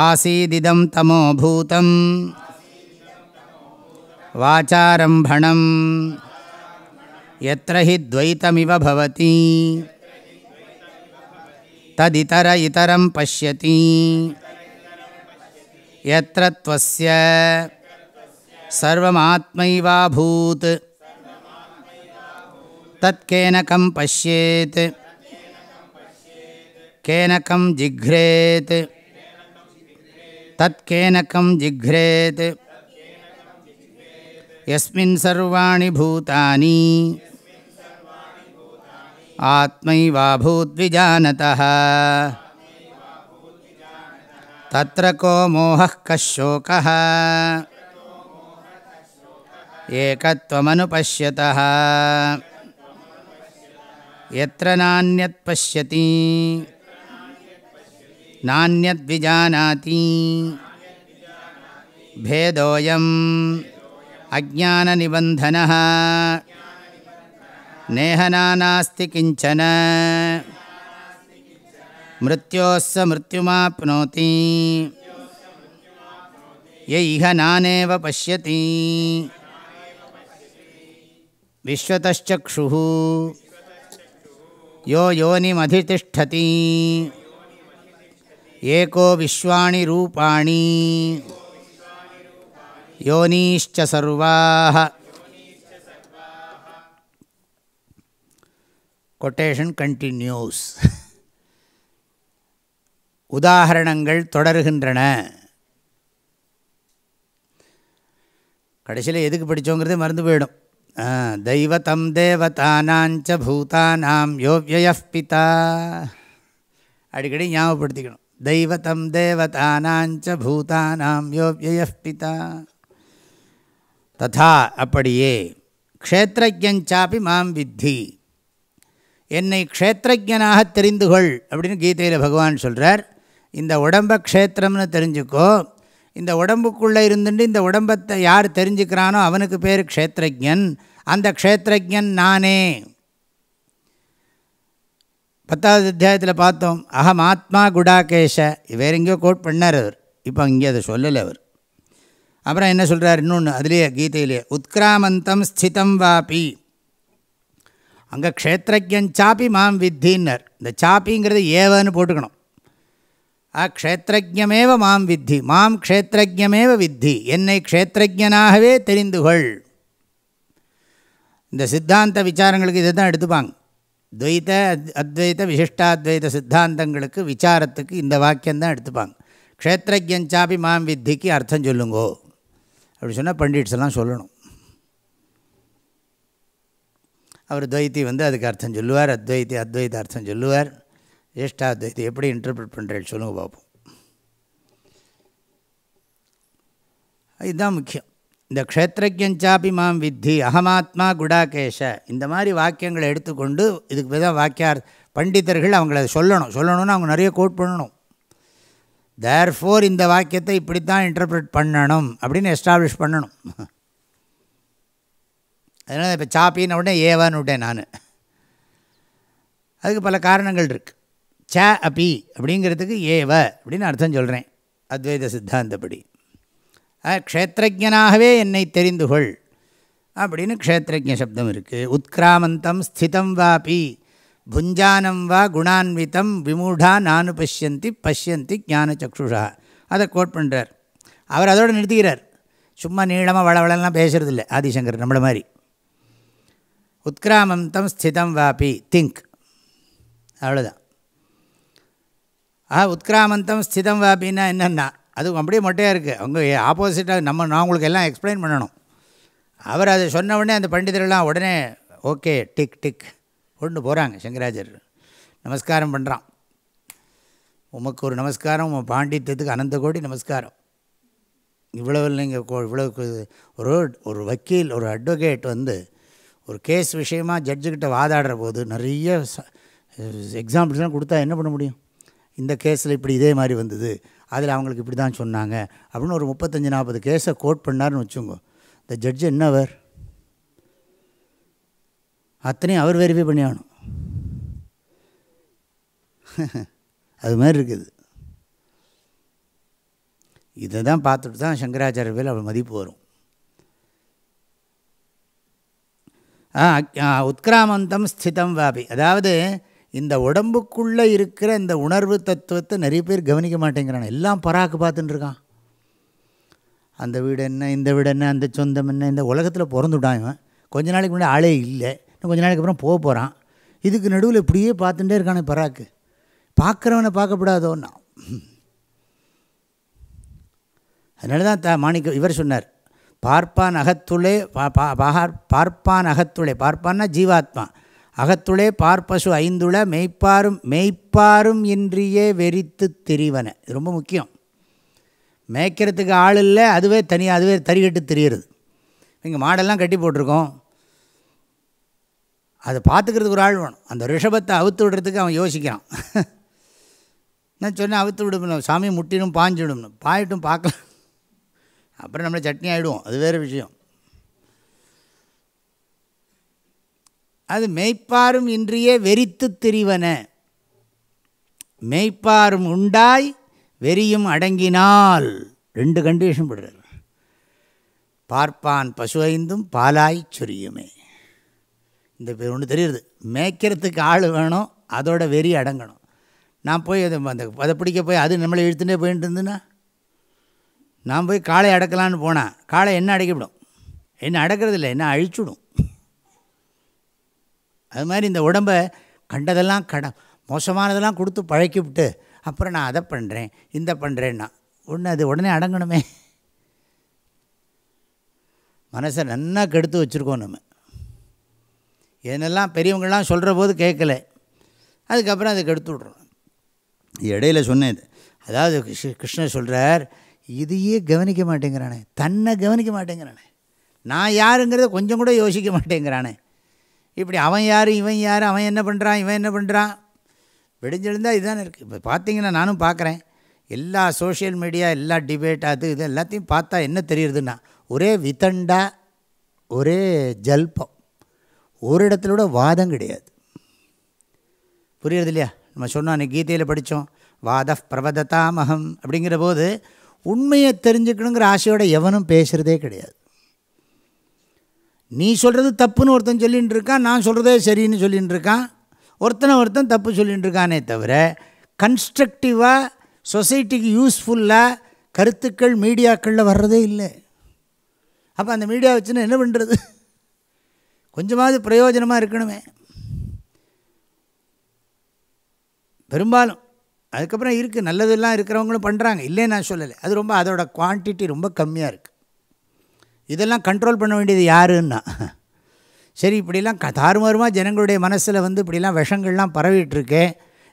ஆசீதிதம் தமோபூதம் வாச்சாரம்பணம் எத்திர ஹி துவைத்தமிவ பவதி ததிதர இதரம் பசியதி எத்திர सर्वमात्मैवाभूत्। तत्केन कं पश्येत्। केन कं जिघ्रेत्। तत्केन कं जिघ्रेत्। यस्मिन् सर्वाणि भूतानि। आत्मैवाभूद्विजानतः। तत्र को मोहः कः शोकः एकत्वमनुपश्यतः यत्र नान्यत् पश्यति नान्यद्विजानाति भेदोऽयम् अज्ञाननिबन्धनः नेहनानास्ति किञ्चन मृत्योः स मृत्युमाप्नोति य इह नानेव पश्यति விஸ்வத்தச்சக்ஷு யோ யோனிமதிதிஷ்டதி ஏகோ விஸ்வாணி ரூபாணி யோனீஷ்ச சர்வாக கொட்டேஷன் கண்டினியூஸ் உதாரணங்கள் தொடர்கின்றன. கடைசியில் எதுக்கு படித்தோங்கிறதே மறந்து போயிடும். தெய்வத்தம் தேவதானாஞ்ச பூதானாம் யோவிய பிதா. அடிக்கடி ஞாபகப்படுத்திக்கணும். தெய்வத்தம் தேவதானாஞ்ச பூதானாம் யோவிய பிதா. ததா அப்படியே. க்ஷேத்திரஜாப்பி மாம் வித்தி. என்னை க்ஷேத்திரஜனாக தெரிந்து கொள் அப்படின்னு கீதையில் பகவான் சொல்கிறார் இந்த உடம்ப க்ஷேத்திரம்னு தெரிஞ்சுக்கோ. இந்த உடம்புக்குள்ளே இருந்துட்டு இந்த உடம்பத்தை யார் தெரிஞ்சுக்கிறானோ அவனுக்கு பேர் க்ஷேத்திரஜன் அந்த க்ஷேத்திரஜன் நானே. பத்தாவது அத்தியாயத்தில் பார்த்தோம் அகம் ஆத்மா குடாகேஷ. வேற எங்கேயோ கோட் பண்ணார் அவர். இப்போ இங்கே அதை சொல்லலை அவர். அப்புறம் என்ன சொல்கிறார் இன்னொன்று அதுலேயே கீதையிலேயே உத்கிராமந்தம் ஸ்திதம் வாபி. அங்கே க்ஷேத்திரஜன் சாப்பி மாம் வித்தின்னர். இந்த சாப்பிங்கிறது ஏவன்னு போட்டுக்கணும். ஆ க்ஷேத்திரஜமேவ மாம் வித்தி. மாம் க்ஷேத்திரஜமேவ வித்தி. என்னை க்ஷேத்திரஜனாகவே தெரிந்து கொள் இந்த சித்தாந்த விசாரங்களுக்கு இதை தான் எடுத்துப்பாங்க. துவைத்த அத்வைத விசிஷ்டாத்வைத சித்தாந்தங்களுக்கு விசாரத்துக்கு இந்த வாக்கியந்தான் எடுத்துப்பாங்க. க்ஷேத்திரஜாபி மாம் வித்திக்கு அர்த்தம் சொல்லுங்கோ. அப்படி சொன்னால் பண்டிட்ஸ் எல்லாம் சொல்லணும். அவர் துவைத்தி வந்து அதுக்கு அர்த்தம் சொல்லுவார் அத்வைத்தி அத்வைத அர்த்தம் சொல்லுவார். ஜேஷ்டாத்வைத்தி எப்படி இன்டர்பிரட் பண்ணுறேன் சொல்லுங்கள் பார்ப்போம் இதுதான் முக்கியம். இந்த க்ஷேத்திரஜாபி மாம் வித்தி அகமாத்மா குடாகேஷ. இந்த மாதிரி வாக்கியங்களை எடுத்துக்கொண்டு இதுக்கு தான் வாக்கியார் பண்டிதர்கள் அவங்கள சொல்லணும். சொல்லணும்னு அவங்க நிறைய கோட் பண்ணணும். தேர் ஃபோர் இந்த வாக்கியத்தை இப்படி தான் இன்டர்பிரட் பண்ணணும் அப்படின்னு எஸ்டாப்ளிஷ் பண்ணணும். அதனால் இப்போ சாப்பின்னு உடனே ஏவான்னு விட்டேன் நான். அதுக்கு பல காரணங்கள் இருக்குது ச அப்பி அப்படிங்கிறதுக்கு ஏவ அப்படின்னு அர்த்தம் சொல்கிறேன் அத்வைத சித்தாந்தப்படி. க்ஷேத்திரஜனாகவே என்னை தெரிந்து கொள் அப்படின்னு க்ஷேத்திரஜ சப்தம் இருக்குது உத்கிராமந்தம் ஸ்திதம் வாபி புஞ்சானம் வா குணான்விதம் விமூடா நானு பஷ்யந்தி பஷ்யந்தி ஞான சக்ஷுஷா அதை கோட் பண்ணுறார் அவர் அதோடு நிறுத்திக்கிறார். சும்மா நீளமாக வளவளெல்லாம் பேசுகிறதில்ல ஆதிசங்கர் நம்மளை மாதிரி. உத்கிராமந்தம் ஸ்திதம் வாபி திங்க். அவ்வளோதான் ஆ உத்கிராமந்தம் ஸ்திதம் வாபின்னா என்னென்னா அது அப்படியே மொட்டையாக இருக்குது அவங்க ஆப்போசிட்டாக நம்ம நான் உங்களுக்கு எல்லாம் எக்ஸ்பிளைன் பண்ணணும். அவர் அதை சொன்ன உடனே அந்த பண்டிதரெல்லாம் உடனே ஓகே டிக் டிக் கொண்டு போகிறாங்க சங்கராஜர் நமஸ்காரம் பண்ணுறான் உமக்கு ஒரு நமஸ்காரம் உன் பாண்டித்யத்துக்கு அனந்த கோடி நமஸ்காரம். இவ்வளவு நீங்கள் இவ்வளோ ஒரு ஒரு வக்கீல் ஒரு அட்வொகேட் வந்து ஒரு கேஸ் விஷயமாக ஜட்ஜுக்கிட்ட வாதாடுற போது நிறைய எக்ஸாம்பிள்ஸ்லாம் கொடுத்தா என்ன பண்ண முடியும்? இந்த கேஸில் இப்படி இதே மாதிரி வந்தது அதில் அவங்களுக்கு இப்படி தான் சொன்னாங்க அப்படின்னு ஒரு முப்பத்தஞ்சு நாற்பது கேஸை கோட் பண்ணார்னு வச்சுக்கோங்க. இந்த ஜட்ஜு என்ன அவர் அத்தனையும் அவர் வெரிஃபை பண்ணி ஆகணும் அது மாதிரி இருக்குது. இதை தான் பார்த்துட்டு தான் சங்கராச்சாரிய பேர் அவள் மதிப்பு வரும். உத்கிராமந்தம் ஸ்திதம் வாபி. அதாவது இந்த உடம்புக்குள்ளே இருக்கிற இந்த உணர்வு தத்துவத்தை நிறைய பேர் கவனிக்க மாட்டேங்கிறான் எல்லாம் பராக்கு பார்த்துட்டு இருக்கான். அந்த வீடு என்ன இந்த வீடு என்ன அந்த சொந்தம் என்ன இந்த உலகத்தில் பிறந்துவிட்டான் இவன். கொஞ்ச நாளைக்கு முன்னாடி ஆளே இல்லை. இன்னும் கொஞ்ச நாளைக்கு அப்புறம் போக போகிறான் இதுக்கு நடுவில் இப்படியே பார்த்துட்டே இருக்கானே பராக்கு. பார்க்குறவனை பார்க்கப்படாதோன்னா. அதனால தான் த மாணிக்க இவர் சொன்னார் பார்ப்பான் அகத்துளே பா பா பார்ப்பான் அகத்துளே. பார்ப்பான்னா ஜீவாத்மா. அகத்துளே பார்ப்பசு ஐந்துள மெய்ப்பாரும் மெய்ப்பாரும் இன்றியே வெறித்து திரிவன. இது ரொம்ப முக்கியம். மேய்க்கிறதுக்கு ஆள் இல்லை அதுவே தனியாக அதுவே தறிகட்டு தெரிகிறது இங்கே மாடெல்லாம் கட்டி போட்டிருக்கோம். அதை பார்த்துக்கிறதுக்கு ஒரு ஆள் வேணும். அந்த ரிஷபத்தை அவுத்து விடுறதுக்கு அவன் யோசிக்கிறான். நான் சொன்னேன் அவுத்து விடணும் சாமி முட்டினும் பாஞ்சிடும்னு. பாயிட்டும் பார்க்கலாம். அப்புறம் நம்மளை சட்னி ஆகிடுவோம் அது வேறு விஷயம். அது மெய்ப்பாரும் இன்றியே வெறித்து திரிவன. மெய்ப்பாரும் உண்டாய் வெறியும் அடங்கினால். ரெண்டு கண்டிஷன் படுறார். பார்ப்பான் பசுவைந்தும் பாலாய் சொரியுமே. இந்த பேர் ஒன்று தெரியுது. மேய்க்கிறதுக்கு ஆள் வேணும் அதோட வெறி அடங்கணும். நான் போய் அதை அந்த அதை பிடிக்க போய் அது நம்மளை இழுத்துட்டே போயிட்டு இருந்துன்னா? நான் போய் காளை அடக்கலான்னு போனேன் காளை என்ன அடைக்கிவிடும்? என்ன அடக்கிறது இல்லை என்ன அழிச்சுடும்? அது மாதிரி இந்த உடம்பை கண்டதெல்லாம் கட மோசமானதெல்லாம் கொடுத்து பழக்கி விட்டு அப்புறம் நான் அதை பண்ணுறேன் இந்த பண்ணுறேன்னா ஒன்று அது உடனே அடங்கணுமே. மனசை நன்னா கெடுத்து வச்சுருக்கோம் நம்ம. என்னெல்லாம் பெரியவங்கள்லாம் சொல்கிற போது கேட்கல. அதுக்கப்புறம் அதை கெடுத்து விட்றோம். இடையில சொன்னேன் அதாவது கிருஷ்ண கிருஷ்ணர் சொல்கிறார் இதையே கவனிக்க மாட்டேங்கிறானே. தன்னை கவனிக்க மாட்டேங்கிறானே. நான் யாருங்கிறத கொஞ்சம் கூட யோசிக்க மாட்டேங்கிறானே. இப்படி அவன் யார் இவன் யார் அவன் என்ன பண்ணுறான் இவன் என்ன பண்ணுறான் விடிஞ்செழுந்தால் இதுதானே இருக்குது இப்போ பார்த்தீங்கன்னா நானும் பார்க்குறேன் எல்லா சோஷியல் மீடியா எல்லா டிபேட் அது இது எல்லாத்தையும் பார்த்தா என்ன தெரியுதுன்னா ஒரே வித்தண்டா ஒரே ஜல்பம். ஒரு இடத்துல கூட வாதம் கிடையாது. புரியுறது இல்லையா நம்ம சொன்னோம் அன்றைக்கி கீதையில் படித்தோம் வாத பிரபதத்தாமகம் அப்படிங்கிற போது உண்மையை தெரிஞ்சுக்கணுங்கிற ஆசையோட எவனும் பேசுகிறதே கிடையாது. நீ சொல்கிறது தப்புன்னு ஒருத்தன் சொல்லிகிட்டு இருக்கான் நான் சொல்கிறதே சரின்னு சொல்லிகிட்டு இருக்கான் ஒருத்தனை ஒருத்தன் தப்பு சொல்லிகிட்டு இருக்கானே தவிர கன்ஸ்ட்ரக்டிவாக சொசைட்டிக்கு யூஸ்ஃபுல்லாக கருத்துக்கள் மீடியாக்களில் வர்றதே இல்லை. அப்போ அந்த மீடியா வச்சுன்னு என்ன பண்ணுறது கொஞ்சமாவது பிரயோஜனமாக இருக்கணுமே. பெரும்பாலும் அதுக்கப்புறம் இருக்குது நல்லதெல்லாம் இருக்கிறவங்களும் பண்ணுறாங்க இல்லைன்னு நான் சொல்லலை. அது ரொம்ப அதோட குவான்டிட்டி ரொம்ப கம்மியாக இருக்குது இதெல்லாம் கண்ட்ரோல் பண்ண வேண்டியது யாருன்னா? சரி இப்படிலாம் க தாறுமாறுமாக ஜனங்களுடைய மனசில் வந்து இப்படிலாம் விஷங்கள்லாம் பரவிட்டுருக்கேன்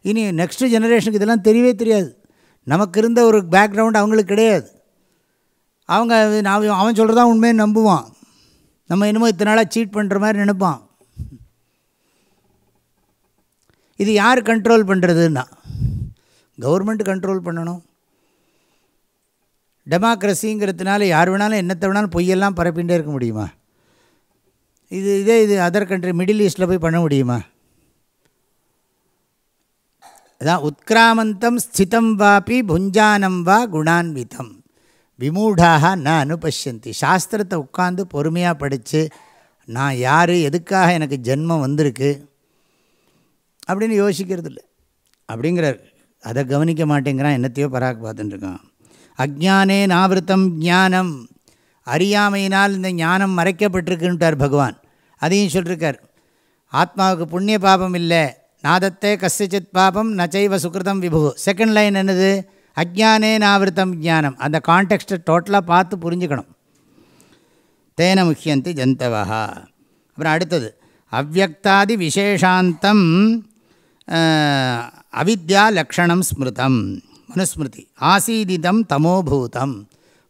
இனி நெக்ஸ்ட்டு ஜெனரேஷனுக்கு இதெல்லாம் தெரியவே தெரியாது. நமக்கு இருந்த ஒரு பேக்ரவுண்ட் அவங்களுக்கு கிடையாது. அவங்க நான் அவன் சொல்கிறதா உண்மையை நம்புவான். நம்ம என்னமோ இத்தனை நாளாக சீட் பண்ணுற மாதிரி நினைப்பான். இது யார் கண்ட்ரோல் பண்ணுறதுன்னா கவர்மெண்ட் கண்ட்ரோல் பண்ணணும். டெமோக்ரஸிங்கிறதுனால யார் வேணாலும் என்னத்தை வேணாலும் பொய்யெல்லாம் பரப்பிகிட்டே இருக்க முடியுமா? இது இதே இது அதர் கண்ட்ரி மிடில் ஈஸ்ட்டில் போய் பண்ண முடியுமா? அதான் உத்கிராமந்தம் ஸ்திதம் வாபி புஞ்சானம் வா குணான்விதம். விமூடாக நான் அனுபஷ்யந்தி சாஸ்திரத்தை உட்காந்து பொறுமையாக படித்து நான் யார் எதுக்காக எனக்கு ஜென்மம் வந்திருக்கு அப்படின்னு யோசிக்கிறது இல்லை அப்படிங்கிறார். அதை கவனிக்க மாட்டேங்கிறான் என்னத்தையோ பராக்கு பார்த்துட்டுருக்கான் அஜானே நாவிருத்தம் ஞானம். அறியாமையினால் இந்த ஞானம் மறைக்கப்பட்டிருக்குன்ட்டார் பகவான். அதையும் சொல்லியிருக்கார் ஆத்மாவுக்கு புண்ணிய பாபம் இல்லை. நாதத்தே கசிச்சித் பாபம் நச்சைவ சுகிருதம் விபு செகண்ட் லைன் என்னது? அஜானே நாவிருத்தம் ஞானம். அந்த கான்டெக்ஸ்ட்டை டோட்டலாக பார்த்து புரிஞ்சுக்கணும். தேன முக்கியந்தி ஜந்தவா அப்புறம் அடுத்தது. அவ்வக்தாதி விசேஷாந்தம் அவித்யா லக்ஷணம் ஸ்மிருதம். மனுஸ்மிருதி. ஆசீதிதம் தமோபூதம்.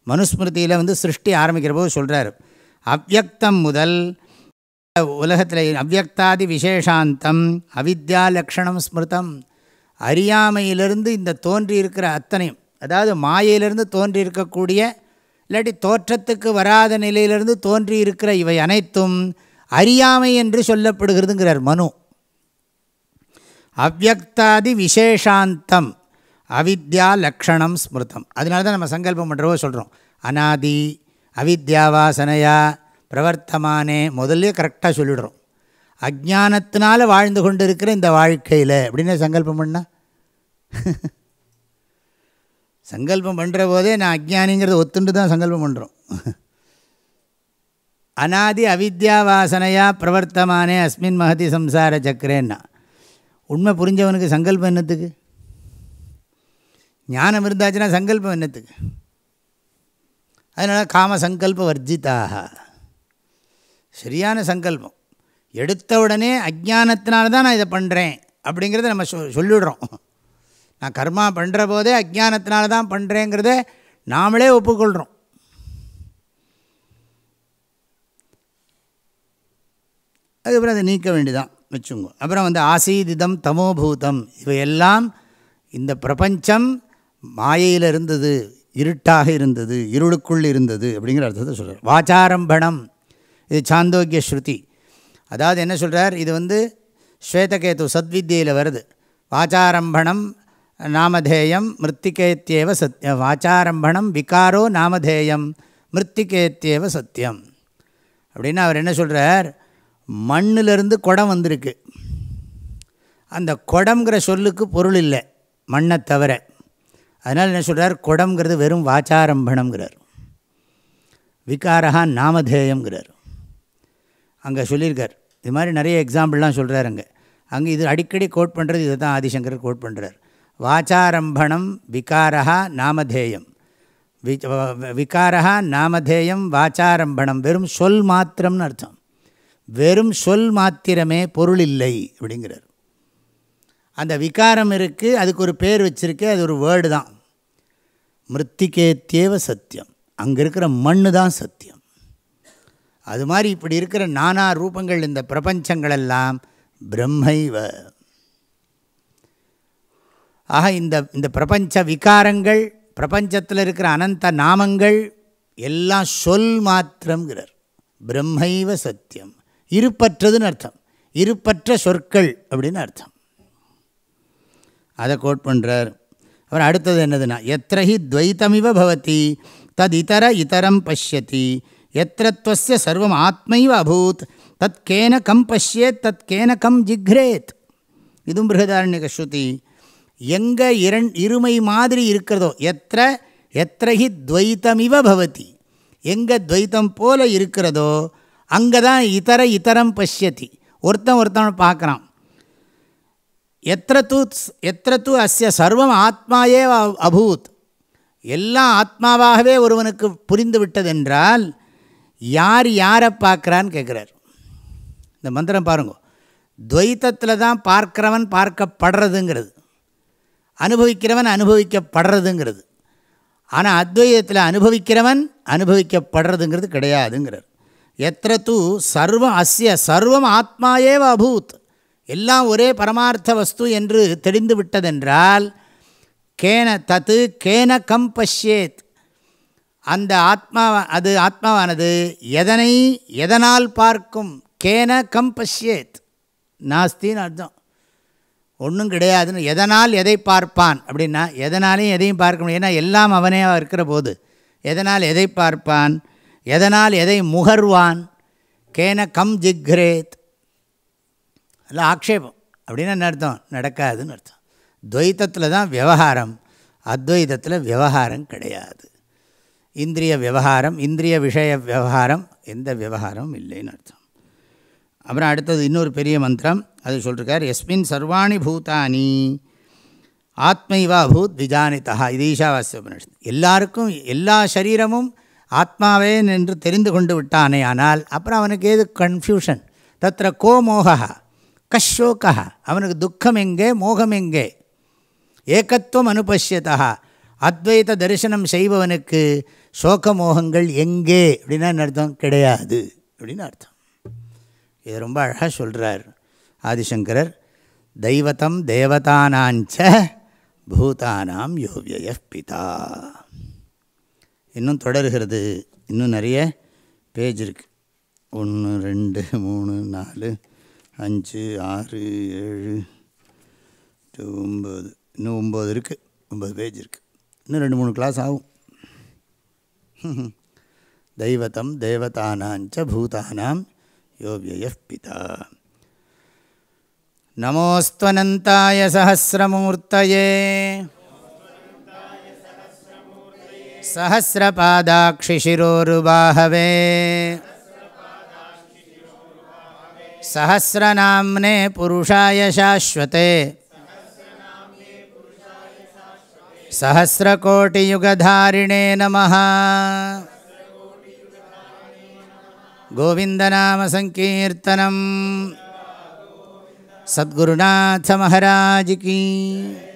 மனுஸ்மிருதியில் வந்து சிருஷ்டி ஆரம்பிக்கிற போது சொல்கிறார் அவ்வக்தம் முதல் உலகத்தில் அவ்வக்தாதி விசேஷாந்தம் அவித்யா லக்ஷணம் ஸ்மிருதம். அறியாமையிலிருந்து இந்த தோன்றி இருக்கிற அத்தனையும் அதாவது மாயையிலிருந்து தோன்றி இருக்கக்கூடிய இல்லாட்டி தோற்றத்துக்கு வராத நிலையிலிருந்து தோன்றி இருக்கிற இவை அனைத்தும் அறியாமை என்று சொல்லப்படுகிறதுங்கிறார் மனு. அவ்வக்தாதி விசேஷாந்தம். அவித்யா லக்ஷணம் ஸ்மிருதம். அதனால தான் நம்ம சங்கல்பம் பண்ணுறவோ சொல்கிறோம் அனாதி அவித்யாவாசனையா பிரவர்த்தமானே முதல்ல கரெக்டாக சொல்லிடுறோம். அஜானத்தினால வாழ்ந்து கொண்டு இருக்கிற இந்த வாழ்க்கையில் அப்படின்னு சங்கல்பம் பண்ணா? சங்கல்பம் பண்ணுற போதே நான் அஜ்ஞானிங்கிறத ஒத்துண்டு தான் சங்கல்பம் பண்ணுறோம் அனாதி அவித்யா வாசனையா பிரவர்த்தமானே அஸ்மின் மகதி சம்சார சக்கரேன்னா உண்மை புரிஞ்சவனுக்கு சங்கல்பம் என்னத்துக்கு? ஞானம் இருந்தாச்சுன்னா சங்கல்பம் என்னத்துக்கு? அதனால் காம சங்கல்ப வர்ஜிதாக. சரியான சங்கல்பம். எடுத்த உடனே அஜானத்தினால தான் நான் இதை பண்ணுறேன் அப்படிங்கிறத நம்ம சொ சொல்லிவிடுறோம் நான் கர்மா பண்ணுற போதே அஜானத்தினால தான் பண்ணுறேங்கிறத நாமளே ஒப்புக்கொள்கிறோம் அதுக்கப்புறம் அதை நீக்க வேண்டிதான் வச்சுங்க அப்புறம் வந்து ஆசீதிதம் தமோபூதம். இவையெல்லாம் இந்த பிரபஞ்சம் மாயையில் இருந்தது இருட்டாக இருந்தது இருளுக்குள் இருந்தது அப்படிங்கிற அர்த்தத்தை சொல்கிறார் வாச்சாரம்பணம் இது சாந்தோக்கிய ஸ்ருதி. அதாவது என்ன சொல்கிறார் இது வந்து ஸ்வேதகேது சத்வித்தியில் வருது. வாச்சாரம்பணம் நாமதேயம் மிருத்திகேத்தியேவ சத்யம். வாச்சாரம்பணம் விகாரோ நாமதேயம் மிருத்திகேத்தியேவ சத்தியம் அப்படின்னு அவர் என்ன சொல்கிறார் மண்ணிலிருந்து குடம் வந்திருக்கு. அந்த குடங்கிற சொல்லுக்கு பொருள் இல்லை மண்ணை தவிர. அதனால் என்ன சொல்கிறார் குடம்ங்கிறது வெறும் வாச்சாரம்பணம்ங்கிறார். விகாரஹா நாமதேயம்ங்கிறார். அங்கே சொல்லியிருக்கார். இது மாதிரி நிறைய எக்ஸாம்பிள்லாம் சொல்கிறார் அங்கே. அங்கே இது அடிக்கடி கோட் பண்ணுறது இதை தான் ஆதிசங்கர் கோட் பண்ணுறார் வாச்சாரம்பணம் விகாரஹா நாமதேயம். வி விகாரஹா நாமதேயம் வாச்சாரம்பணம் வெறும் சொல் மாத்திரம்னு அர்த்தம். வெறும் சொல் மாத்திரமே பொருள் இல்லை அப்படிங்கிறார். அந்த விகாரம் இருக்குது அதுக்கு ஒரு பேர் வச்சுருக்கு அது ஒரு வேர்டு தான். மிருத்திகேத்தியேவ சத்தியம். அங்கே இருக்கிற மண்ணு தான் சத்தியம். அது மாதிரி இப்படி இருக்கிற நானா ரூபங்கள் இந்த பிரபஞ்சங்களெல்லாம் பிரம்மைவ. ஆக இந்த இந்த பிரபஞ்ச விகாரங்கள் பிரபஞ்சத்தில் இருக்கிற அனந்த நாமங்கள் எல்லாம் சொல் மாத்திரங்கிறார் பிரம்மைவ சத்தியம். இருப்பற்றதுன்னு அர்த்தம். இருப்பற்ற சொற்கள் அப்படின்னு அர்த்தம். அதை கோட் பண்ணுறார் அப்புறம் அடுத்தது என்னதுன்னா எத்திரஹி துவைத்தமிவ பவதி தத் இதர இதரம் பசியதி எத்திரத்வஸ்ய சர்வம் ஆத்மைவ அபூத் தத் கேன கம் பஷ்யேத் தத் கேன கம் ஜிக்ரேத். இதுவும் பிருகதாரண்யக ஸ்ருதி. எங்கே இரண் இருமை மாதிரி இருக்கிறதோ எத்த எத்திரஹி துவைத்தமிவ பவதி. எங்கே துவைத்தம் போல இருக்கிறதோ அங்கே தான் இதர இதரம் பசியத்தி ஒருத்தன் ஒருத்தன் பார்க்குறான். எத்திர தூ எத்திர தூ அஸ்ய சர்வம் ஆத்மாயே அபூத். எல்லாம் ஆத்மாவாகவே ஒருவனுக்கு புரிந்து விட்டதென்றால் யார் யாரை பார்க்குறான்னு கேட்குறார். இந்த மந்திரம் பாருங்க. துவைத்தத்தில் தான் பார்க்குறவன் பார்க்கப்படுறதுங்கிறது. அனுபவிக்கிறவன் அனுபவிக்கப்படுறதுங்கிறது. ஆனால் அத்வைதத்தில் அனுபவிக்கிறவன் அனுபவிக்கப்படுறதுங்கிறது கிடையாதுங்கிறார். எத்திர தூ சர்வம் அஸ்ய சர்வம் ஆத்மாயேவ அபூத். எல்லாம் ஒரே பரமார்த்த வஸ்து என்று தெரிந்து விட்டதென்றால் கேன தத்து கேன கம் பஷ்யேத். அந்த ஆத்மா அது ஆத்மாவானது எதனை எதனால் பார்க்கும்? கேன கம் பஷ்யேத். நாஸ்தின்னு அர்த்தம். ஒன்றும் கிடையாதுன்னு எதனால் எதை பார்ப்பான்? அப்படின்னா எதனாலையும் எதையும் பார்க்க முடியும் ஏன்னா எல்லாம் அவனே இருக்கிற போது. எதனால் எதை பார்ப்பான்? எதனால் எதை முகர்வான்? கேன கம் ஜிக்ரேத். இல்லை ஆக்ஷேபம். அப்படின்னு என்ன அர்த்தம்? நடக்காதுன்னு அர்த்தம். துவைத்தத்தில் தான் விவகாரம். அத்வைதத்தில் விவகாரம் கிடையாது. இந்திரிய விவகாரம் இந்திரிய விஷய விவகாரம் எந்த விவகாரமும் இல்லைன்னு அர்த்தம். அப்புறம் அடுத்தது இன்னொரு பெரிய மந்திரம். அது சொல்லிருக்கார் எஸ்மின் சர்வாணி பூதானி ஆத்மைவா பூத் விஜானிதா இது ஈஷாவாசிய உபனிஷத்து எல்லாருக்கும் எல்லா சரீரமும் ஆத்மாவே என்று தெரிந்து கொண்டு விட்டானே ஆனால் அப்புறம் அவனுக்கு ஏது? கன்ஃபியூஷன் தத்திர கோ கஷோக்கா அவனுக்கு துக்கம் எங்கே மோகம் எங்கே ஏகத்துவம் அனுபஷ்யதா அத்வைத தரிசனம் செய்பவனுக்கு சோக மோகங்கள் எங்கே? அப்படின்னா அர்த்தம்? கிடையாது. அப்படின்னு அர்த்தம். இது ரொம்ப அழகாக சொல்கிறார் ஆதிசங்கரர். தெய்வத்தம் தேவதானாஞ்ச பூதானாம் யோவிய பிதா. இன்னும் தொடர்கிறது. இன்னும் நிறைய பேஜ் இருக்குது ஒன்று ரெண்டு மூணு நாலு அஞ்சு ஆறு ஏழு எட்டு ஒம்பது இன்னும் ஒம்பது இருக்குது ஒம்பது பேஜ் இருக்குது இன்னும் ரெண்டு மூணு கிளாஸ் ஆகும் தெய்வத்தம் தேவதானாஞ்ச பூதானாம் யோவிய பிதா नमोऽस्त्वनन्ताय सहस्रमूर्तये सहस्रपादाक्षिशिरोरुबाहवे सहस्रनाम्ने पुरुषाय शाश्वते। सहस्रकोटियुगधारिणे नमः। गोविन्दनामसङ्कीर्तनम्। सद्गुरुनाथ महाराज की।